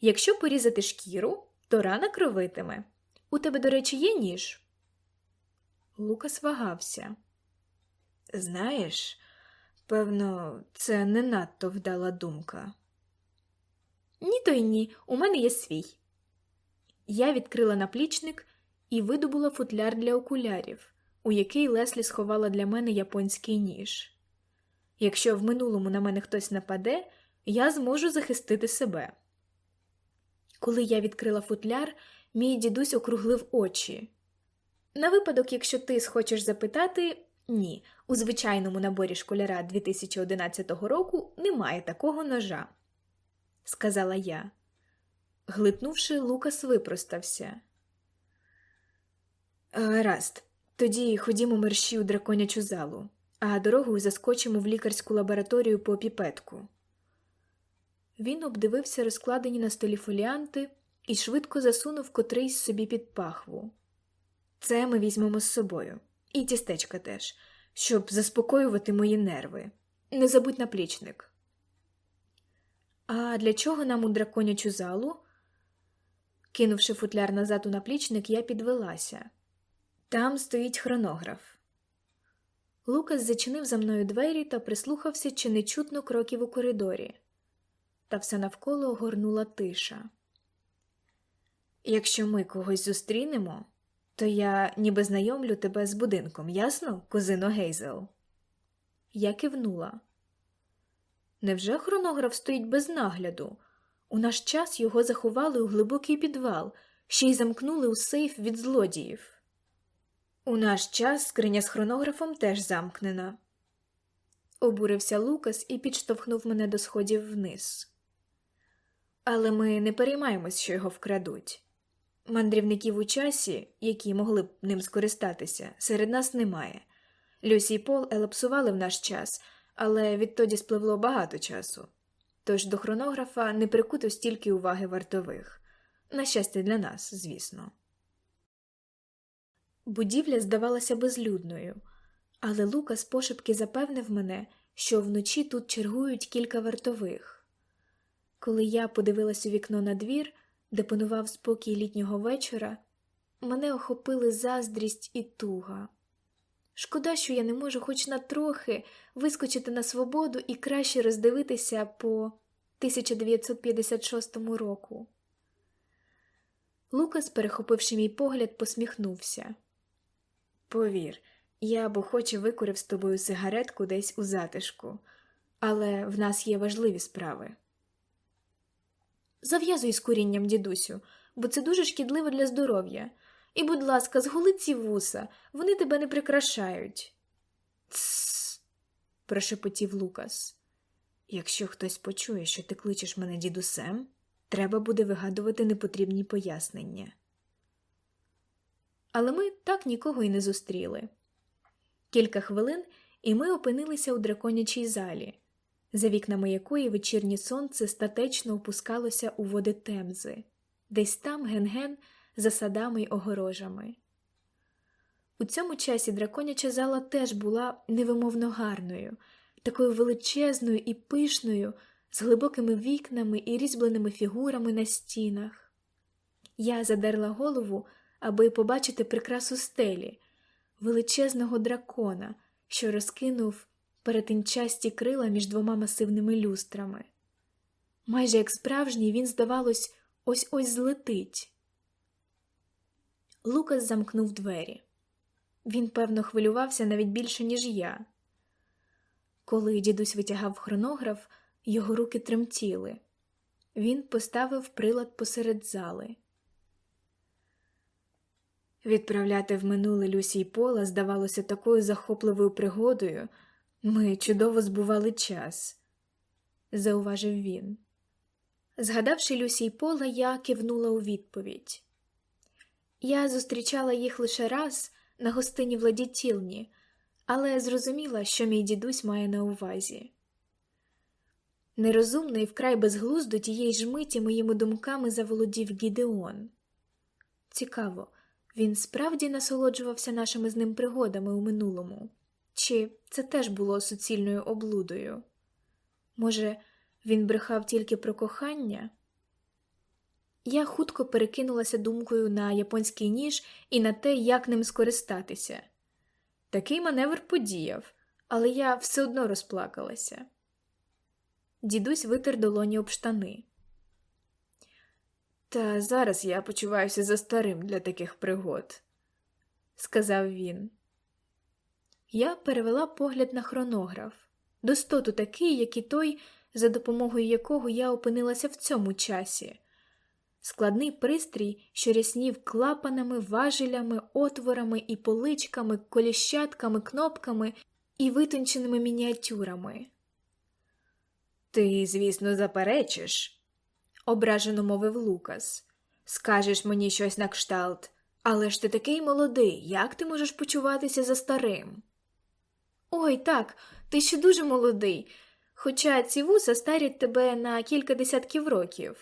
якщо порізати шкіру, то рана кровитиме. У тебе, до речі, є ніж? Лукас вагався. Знаєш, певно, це не надто вдала думка. Ні, то й ні, у мене є свій. Я відкрила наплічник і видобула футляр для окулярів, у який Леслі сховала для мене японський ніж. Якщо в минулому на мене хтось нападе, я зможу захистити себе. Коли я відкрила футляр, мій дідусь округлив очі. На випадок, якщо ти схочеш запитати, ні, у звичайному наборі школяра 2011 року немає такого ножа, сказала я. Глипнувши, Лукас випростався. Раст, Тоді ходімо мерщі у драконячу залу, а дорогою заскочимо в лікарську лабораторію по піпетку. Він обдивився розкладені на столі фоліанти і швидко засунув котрийсь собі під пахву. Це ми візьмемо з собою, і тістечка теж, щоб заспокоювати мої нерви. Не забудь наплічник. А для чого нам у драконячу залу? Кинувши футляр назад у наплічник, я підвелася. Там стоїть хронограф. Лукас зачинив за мною двері та прислухався, чи не чутно кроків у коридорі, та все навколо огорнула тиша. Якщо ми когось зустрінемо, то я ніби знайомлю тебе з будинком, ясно, кузино Гейзел? Я кивнула. Невже хронограф стоїть без нагляду? У наш час його заховали у глибокий підвал, ще й замкнули у сейф від злодіїв. У наш час скриня з хронографом теж замкнена. Обурився Лукас і підштовхнув мене до сходів вниз. Але ми не переймаємось, що його вкрадуть. Мандрівників у часі, які могли б ним скористатися, серед нас немає. Люсі і Пол елапсували в наш час, але відтоді спливло багато часу. Тож до хронографа не прикуто стільки уваги вартових. На щастя, для нас, звісно. Будівля здавалася безлюдною, але Лукас пошепки запевнив мене, що вночі тут чергують кілька вартових. Коли я подивилась у вікно на двір, де панував спокій літнього вечора, мене охопили заздрість і туга. Шкода, що я не можу хоч на трохи вискочити на свободу і краще роздивитися по 1956 року. Лукас, перехопивши мій погляд, посміхнувся. Повір, я б охоче викурив з тобою сигаретку десь у затишку, але в нас є важливі справи. Зав'язуй з курінням, дідусю, бо це дуже шкідливо для здоров'я. І, будь ласка, зголи ці вуса, вони тебе не прикрашають. Тсс. прошепотів Лукас. Якщо хтось почує, що ти кличеш мене дідусем, треба буде вигадувати непотрібні пояснення. Але ми так нікого й не зустріли. Кілька хвилин, і ми опинилися у драконячій залі, за вікнами якої вечірнє сонце статечно опускалося у води темзи, десь там ген-ген за садами й огорожами. У цьому часі драконяча зала теж була невимовно гарною, такою величезною і пишною, з глибокими вікнами і різьбленими фігурами на стінах. Я задерла голову, аби побачити прикрасу стелі, величезного дракона, що розкинув перетинчасті крила між двома масивними люстрами. Майже як справжній, він, здавалось, ось ось злетить. Лукас замкнув двері. Він, певно, хвилювався навіть більше, ніж я. Коли дідусь витягав хронограф, його руки тремтіли. Він поставив прилад посеред зали. Відправляти в минуле Люсі й Пола здавалося такою захопливою пригодою. Ми чудово збували час, зауважив він. Згадавши Люсі й Пола, я кивнула у відповідь. Я зустрічала їх лише раз на гостині в але зрозуміла, що мій дідусь має на увазі. Нерозумно і вкрай безглуздо тієї ж миті моїми думками заволодів Гідеон. Цікаво, він справді насолоджувався нашими з ним пригодами у минулому, чи це теж було суцільною облудою? Може, він брехав тільки про кохання? Я хутко перекинулася думкою на японський ніж і на те, як ним скористатися. Такий маневр подіяв, але я все одно розплакалася. Дідусь витер долоні об штани. Та зараз я почуваюся за старим для таких пригод, сказав він. Я перевела погляд на хронограф, достоту такий, як і той, за допомогою якого я опинилася в цьому часі. Складний пристрій, що ряснів клапанами, важелями, отворами і поличками, коліщатками, кнопками і витонченими мініатюрами. Ти, звісно, заперечиш, ображено мовив Лукас. Скажеш мені щось на кшталт. Але ж ти такий молодий, як ти можеш почуватися за старим? Ой, так, ти ще дуже молодий, хоча ці вуса старять тебе на кілька десятків років.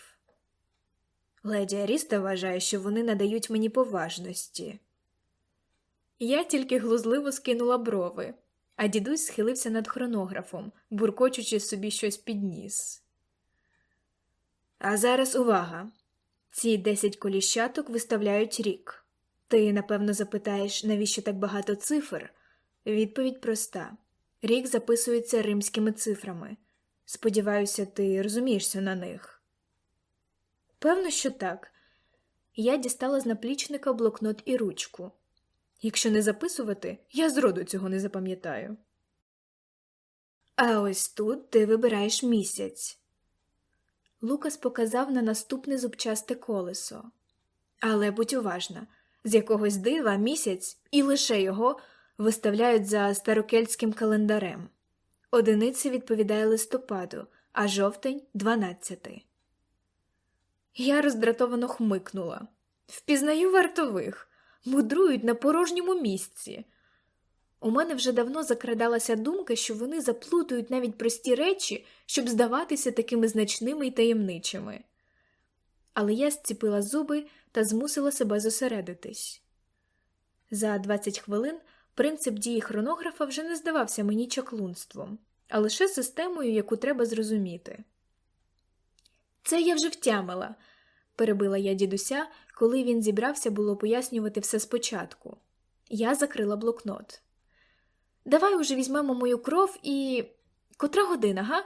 Леді Аріста вважає, що вони надають мені поважності. Я тільки глузливо скинула брови, а дідусь схилився над хронографом, буркочучи собі щось під ніс. А зараз увага. Ці десять коліщаток виставляють рік. Ти, напевно, запитаєш, навіщо так багато цифр? Відповідь проста рік записується римськими цифрами. Сподіваюся, ти розумієшся на них. Певно, що так. Я дістала з наплічника блокнот і ручку. Якщо не записувати, я зроду цього не запам'ятаю. А ось тут ти вибираєш місяць. Лукас показав на наступне зубчасте колесо. Але будь уважна, з якогось дива місяць і лише його виставляють за старокельтським календарем. Одиниці відповідає листопаду, а жовтень дванадцятий. Я роздратовано хмикнула. Впізнаю вартових, мудрують на порожньому місці. У мене вже давно закрадалася думка, що вони заплутують навіть прості речі, щоб здаватися такими значними і таємничими. Але я зціпила зуби та змусила себе зосередитись. За 20 хвилин принцип дії хронографа вже не здавався мені чаклунством, а лише системою, яку треба зрозуміти. Це я вже втямила, перебила я дідуся, коли він зібрався було пояснювати все спочатку. Я закрила блокнот. Давай уже візьмемо мою кров і. Котра година, га?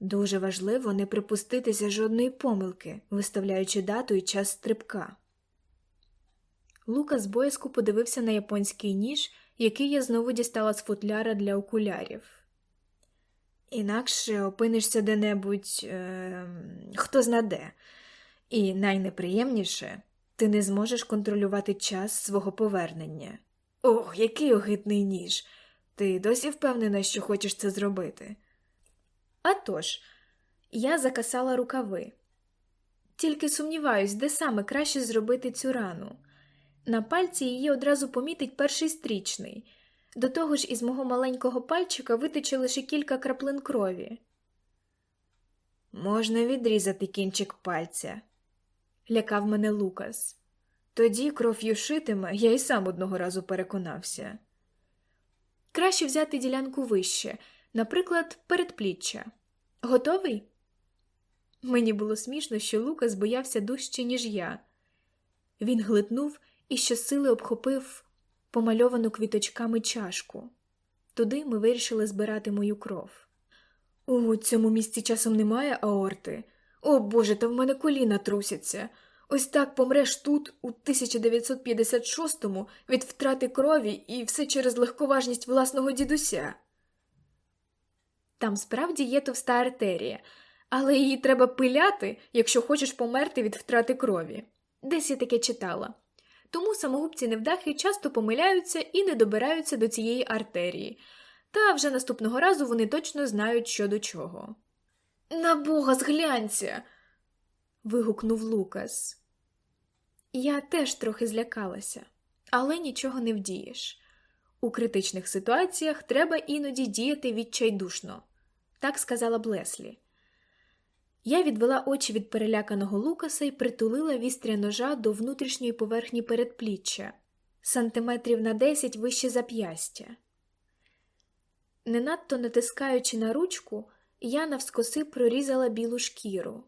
Дуже важливо не припуститися жодної помилки, виставляючи дату і час стрибка. Лука з боязку подивився на японський ніж, який я знову дістала з футляра для окулярів. Інакше опинишся де-небудь е, хто знаде, і найнеприємніше ти не зможеш контролювати час свого повернення. Ох, який огидний ніж. Ти досі впевнена, що хочеш це зробити? А тож, я закасала рукави. Тільки сумніваюсь, де саме краще зробити цю рану. На пальці її одразу помітить перший стрічний. До того ж, із мого маленького пальчика витече лише кілька краплин крові. Можна відрізати кінчик пальця, лякав мене Лукас. Тоді кров юшитиме, я й сам одного разу переконався. Краще взяти ділянку вище, наприклад, передпліччя. Готовий? Мені було смішно, що Лукас боявся дужче, ніж я. Він глитнув і щосили обхопив помальовану квіточками чашку. Туди ми вирішили збирати мою кров. У цьому місці часом немає аорти. О Боже, та в мене коліна трусяться. Ось так помреш тут, у 1956-му, від втрати крові і все через легковажність власного дідуся. Там справді є товста артерія, але її треба пиляти, якщо хочеш померти від втрати крові. Десь я таке читала. Тому самогубці невдахи часто помиляються і не добираються до цієї артерії, та вже наступного разу вони точно знають, що до чого. На бога, зглянься. вигукнув Лукас. Я теж трохи злякалася, але нічого не вдієш. У критичних ситуаціях треба іноді діяти відчайдушно, так сказала Блеслі. Я відвела очі від переляканого Лукаса і притулила вістря ножа до внутрішньої поверхні передпліччя, сантиметрів на десять вище зап'ястя. Не надто натискаючи на ручку, я навскоси прорізала білу шкіру.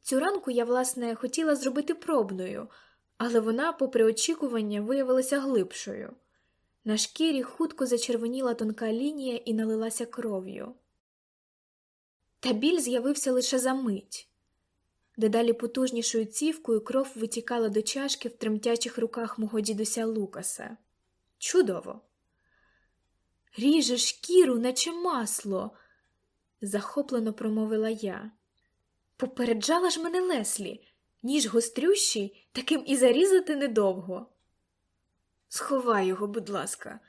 Цю ранку я, власне, хотіла зробити пробною, але вона, попри очікування, виявилася глибшою. На шкірі хутко зачервоніла тонка лінія і налилася кров'ю. Та біль з'явився лише за мить. Дедалі потужнішою цівкою кров витікала до чашки в тремтячих руках мого дідуся Лукаса. Чудово! Ріже шкіру, наче масло, захоплено промовила я. Попереджала ж мене Леслі, ніж гострющий, таким і зарізати недовго. Сховай його, будь ласка,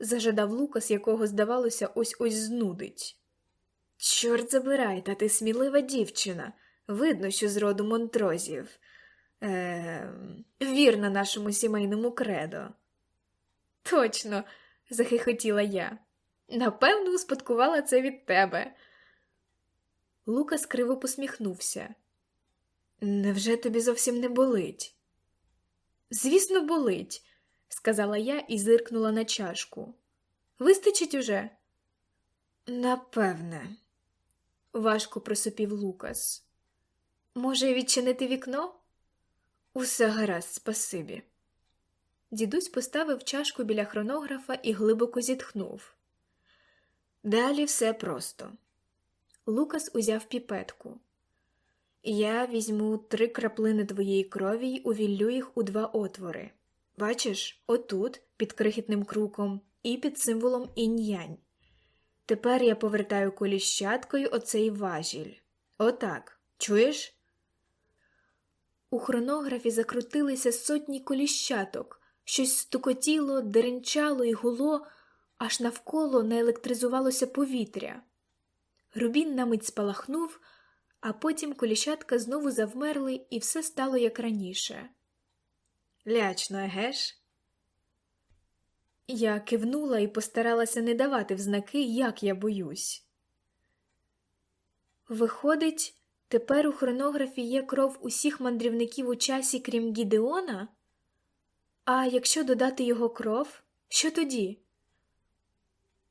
зажадав Лукас, якого, здавалося, ось ось знудить. Чорт забирай, та ти смілива дівчина. Видно, що з роду монтрозів. е, вірна нашому сімейному кредо. Точно, захихотіла я. Напевно, успадкувала це від тебе. Лукас криво посміхнувся. Невже тобі зовсім не болить? Звісно, болить, сказала я і зиркнула на чашку. Вистачить уже? Напевне, важко просопів Лукас. Може, відчинити вікно? Усе гаразд, спасибі. Дідусь поставив чашку біля хронографа і глибоко зітхнув. Далі все просто. Лукас узяв піпетку. Я візьму три краплини твоєї крові й увіллю їх у два отвори. Бачиш, отут, під крихітним круком, і під символом інь-янь. Тепер я повертаю коліщаткою оцей важіль. Отак. Чуєш? У хронографі закрутилися сотні коліщаток, щось стукотіло, деренчало і гуло, аж навколо наелектризувалося повітря. Рубін на мить спалахнув, а потім коліщатка знову завмерли, і все стало як раніше. Лячно, егеш? Я кивнула і постаралася не давати взнаки, як я боюсь. Виходить, тепер у хронографі є кров усіх мандрівників у часі, крім Гідеона? А якщо додати його кров, що тоді?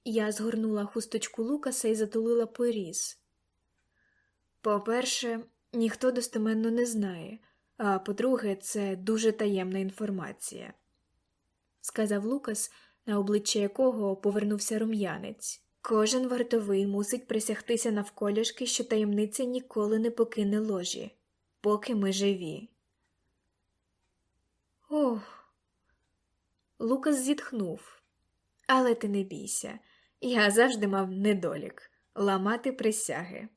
Я згорнула хусточку Лукаса і затулила поріз. По-перше, ніхто достеменно не знає, а по-друге, це дуже таємна інформація, сказав Лукас, на обличчя якого повернувся рум'янець. Кожен вартовий мусить присягтися навколішки, що таємниця ніколи не покине ложі, поки ми живі. Ох. Лукас зітхнув. Але ти не бійся, я завжди мав недолік ламати присяги.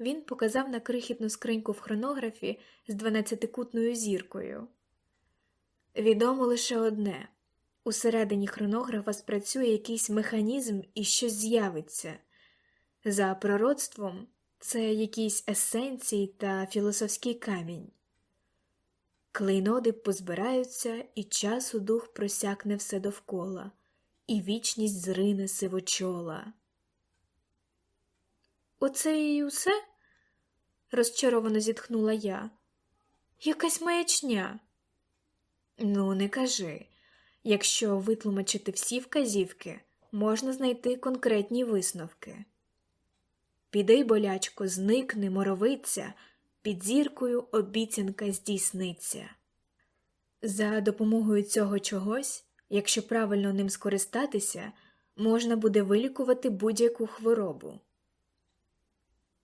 Він показав на крихітну скриньку в хронографі з дванадцятикутною зіркою. Відомо лише одне усередині хронографа спрацює якийсь механізм і щось з'явиться. За пророцтвом, це якісь есенції та філософський камінь. Клейноди позбираються, і часу дух просякне все довкола, і вічність зрине сивочола. Оце і усе? розчаровано зітхнула я. Якась маячня. Ну, не кажи. Якщо витлумачити всі вказівки, можна знайти конкретні висновки. Піди, болячко, зникни, моровиця, під зіркою обіцянка здійсниться. За допомогою цього чогось, якщо правильно ним скористатися, можна буде вилікувати будь-яку хворобу.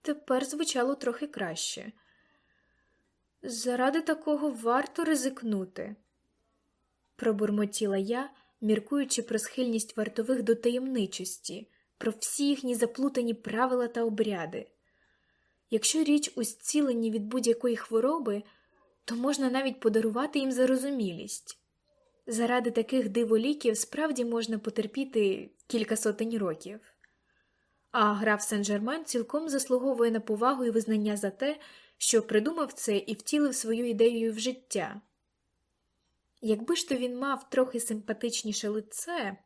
Тепер звучало трохи краще. Заради такого варто ризикнути, пробурмотіла я, міркуючи про схильність вартових до таємничості, про всі їхні заплутані правила та обряди. Якщо річ у зціленні від будь-якої хвороби, то можна навіть подарувати їм зарозумілість. Заради таких диволіків справді можна потерпіти кілька сотень років. А граф Сен-Жермен цілком заслуговує на повагу і визнання за те, що придумав це і втілив свою ідею в життя. Якби ж то він мав трохи симпатичніше лице.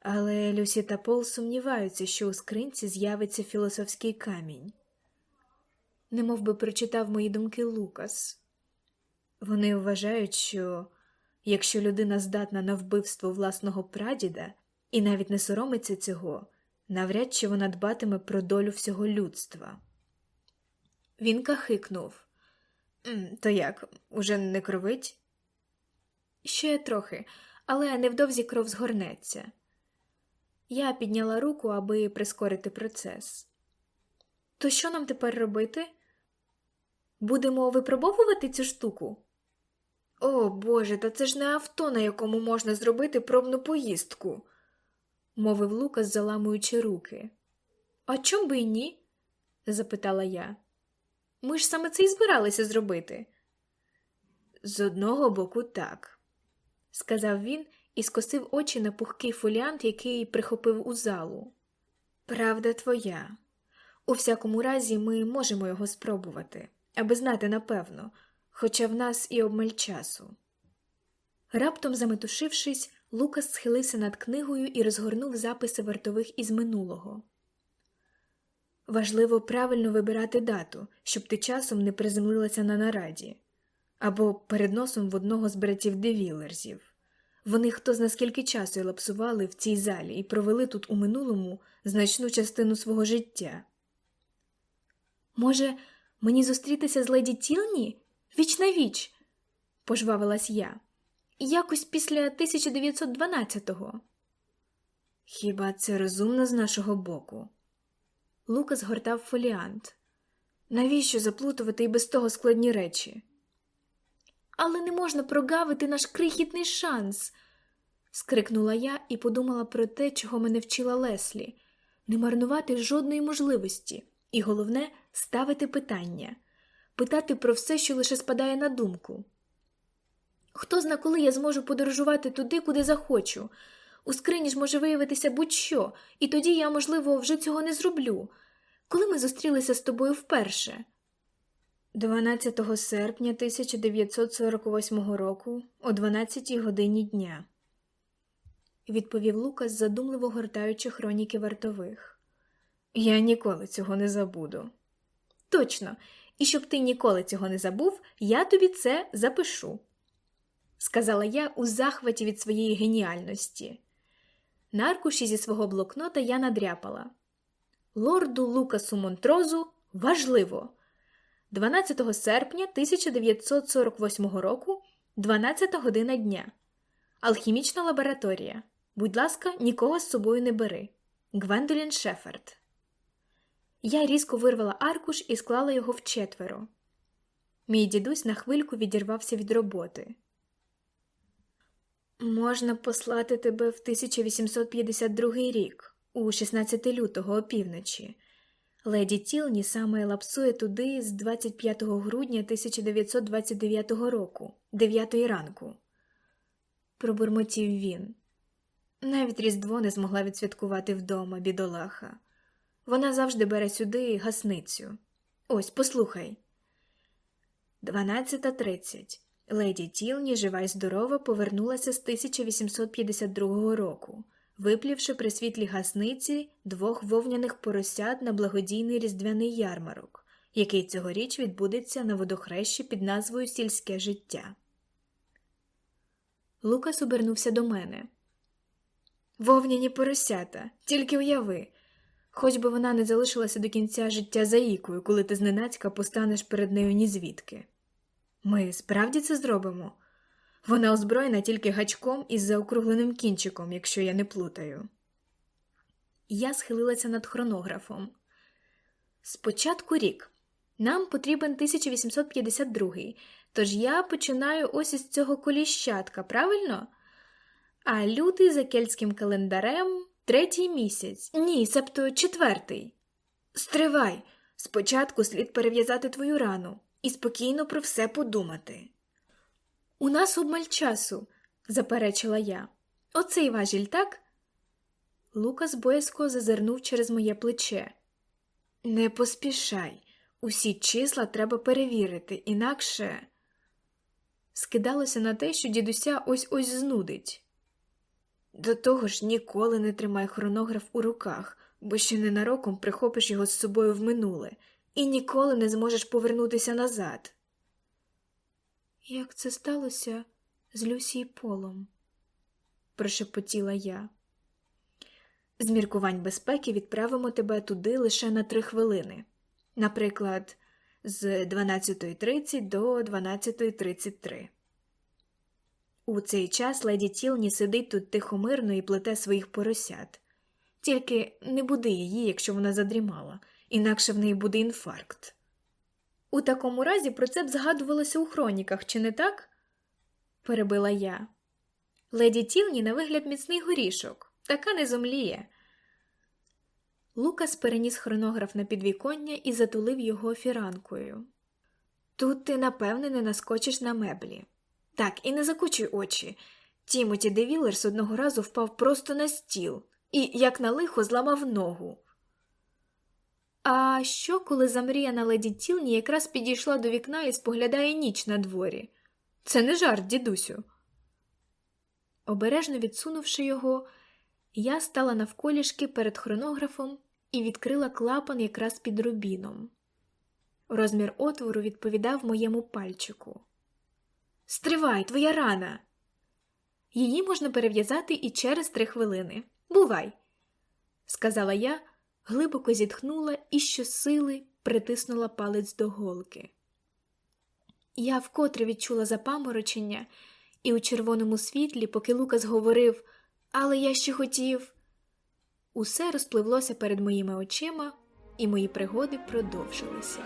Але Люсі та Пол сумніваються, що у скринці з'явиться філософський камінь. Немов би прочитав мої думки Лукас. Вони вважають, що якщо людина здатна на вбивство власного прадіда і навіть не соромиться цього, навряд чи вона дбатиме про долю всього людства. Він кахикнув. То як, уже не кровить? Ще трохи, але невдовзі кров згорнеться. Я підняла руку, аби прискорити процес. То що нам тепер робити? Будемо випробовувати цю штуку? О Боже, та це ж не авто, на якому можна зробити пробну поїздку мовив Лукас, заламуючи руки. А чом би й ні? запитала я. Ми ж саме це й збиралися зробити. З одного боку, так, сказав він і скосив очі на пухкий фоліант, який прихопив у залу. Правда твоя. У всякому разі, ми можемо його спробувати. аби знати напевно, хоча в нас і обмаль часу. Раптом, заметушившись, Лукас схилився над книгою і розгорнув записи вартових із минулого. Важливо правильно вибирати дату, щоб ти часом не приземлилася на нараді, або перед носом в одного з братів Девілерзів. Вони хто зна скільки часу й лапсували в цій залі і провели тут у минулому значну частину свого життя. Може, мені зустрітися з леді Тілні? Віч на віч, пожвавилась я. Якось після 1912-го. Хіба це розумно з нашого боку? Лука згортав фоліант. Навіщо заплутувати і без того складні речі? Але не можна прогавити наш крихітний шанс, скрикнула я і подумала про те, чого мене вчила Леслі не марнувати жодної можливості, і головне ставити питання, питати про все, що лише спадає на думку. Хто зна, коли я зможу подорожувати туди, куди захочу. У скрині ж може виявитися будь-що, і тоді я, можливо, вже цього не зроблю. Коли ми зустрілися з тобою вперше? 12 серпня 1948 року о 12 годині дня, відповів Лукас, задумливо гортаючи хроніки вартових. Я ніколи цього не забуду. Точно, і щоб ти ніколи цього не забув, я тобі це запишу, сказала я у захваті від своєї геніальності. На аркуші зі свого блокнота я надряпала. Лорду Лукасу Монтрозу важливо. 12 серпня 1948 року, 12 година дня. Алхімічна лабораторія. Будь ласка, нікого з собою не бери. Гвендолін Шеферд. Я різко вирвала аркуш і склала його вчетверо. Мій дідусь на хвильку відірвався від роботи. Можна послати тебе в 1852 рік, у 16 лютого опівночі. Леді Тілні саме лапсує туди з 25 грудня 1929 року, 9 ранку. Пробурмотів він. Навіть Різдво не змогла відсвяткувати вдома, бідолаха. Вона завжди бере сюди гасницю. Ось, послухай. 12.30. Леді Тілні, жива й здорова, повернулася з 1852 року виплівши при світлі гасниці двох вовняних поросят на благодійний різдвяний ярмарок, який цьогоріч відбудеться на водохрещі під назвою Сільське життя. Лукас обернувся до мене. Вовняні поросята, тільки уяви. Хоч би вона не залишилася до кінця життя заїкою, коли ти зненацька постанеш перед нею ні звідки. Ми справді це зробимо? Вона озброєна тільки гачком із заокругленим кінчиком, якщо я не плутаю. Я схилилася над хронографом. Спочатку рік. Нам потрібен 1852, тож я починаю ось із цього коліщатка, правильно? А лютий за кельтським календарем третій місяць. Ні, себто четвертий. Стривай! Спочатку слід перев'язати твою рану і спокійно про все подумати. У нас обмаль часу, заперечила я. Оцей важіль, так? Лукас боязко зазирнув через моє плече. Не поспішай, усі числа треба перевірити, інакше скидалося на те, що дідуся ось ось знудить. До того ж ніколи не тримай хронограф у руках, бо ще ненароком прихопиш його з собою в минуле, і ніколи не зможеш повернутися назад. Як це сталося з Люсі Полом? прошепотіла я. З міркувань безпеки відправимо тебе туди лише на три хвилини, наприклад, з 12.30 до 12.33. У цей час леді Тілні сидить тут тихомирно і плете своїх поросят. Тільки не буди її, якщо вона задрімала, інакше в неї буде інфаркт. У такому разі про це б згадувалося у хроніках, чи не так? перебила я. Леді Тілні на вигляд міцний горішок, така не зомліє. Лукас переніс хронограф на підвіконня і затулив його фіранкою. Тут ти, напевне, не наскочиш на меблі. Так, і не закочуй очі. Тімоті Девілерс одного разу впав просто на стіл і, як на лихо, зламав ногу. А що, коли замріяна леді Тілні якраз підійшла до вікна і споглядає ніч на дворі? Це не жарт, дідусю. Обережно відсунувши його, я стала навколішки перед хронографом і відкрила клапан якраз під рубіном. Розмір отвору відповідав моєму пальчику. Стривай, твоя рана. Її можна перев'язати і через три хвилини. Бувай, сказала я, глибоко зітхнула і щосили притиснула палець до голки. Я вкотре відчула запаморочення, і у червоному світлі, поки Лукас говорив, але я ще хотів. Усе розпливлося перед моїми очима, і мої пригоди продовжилися.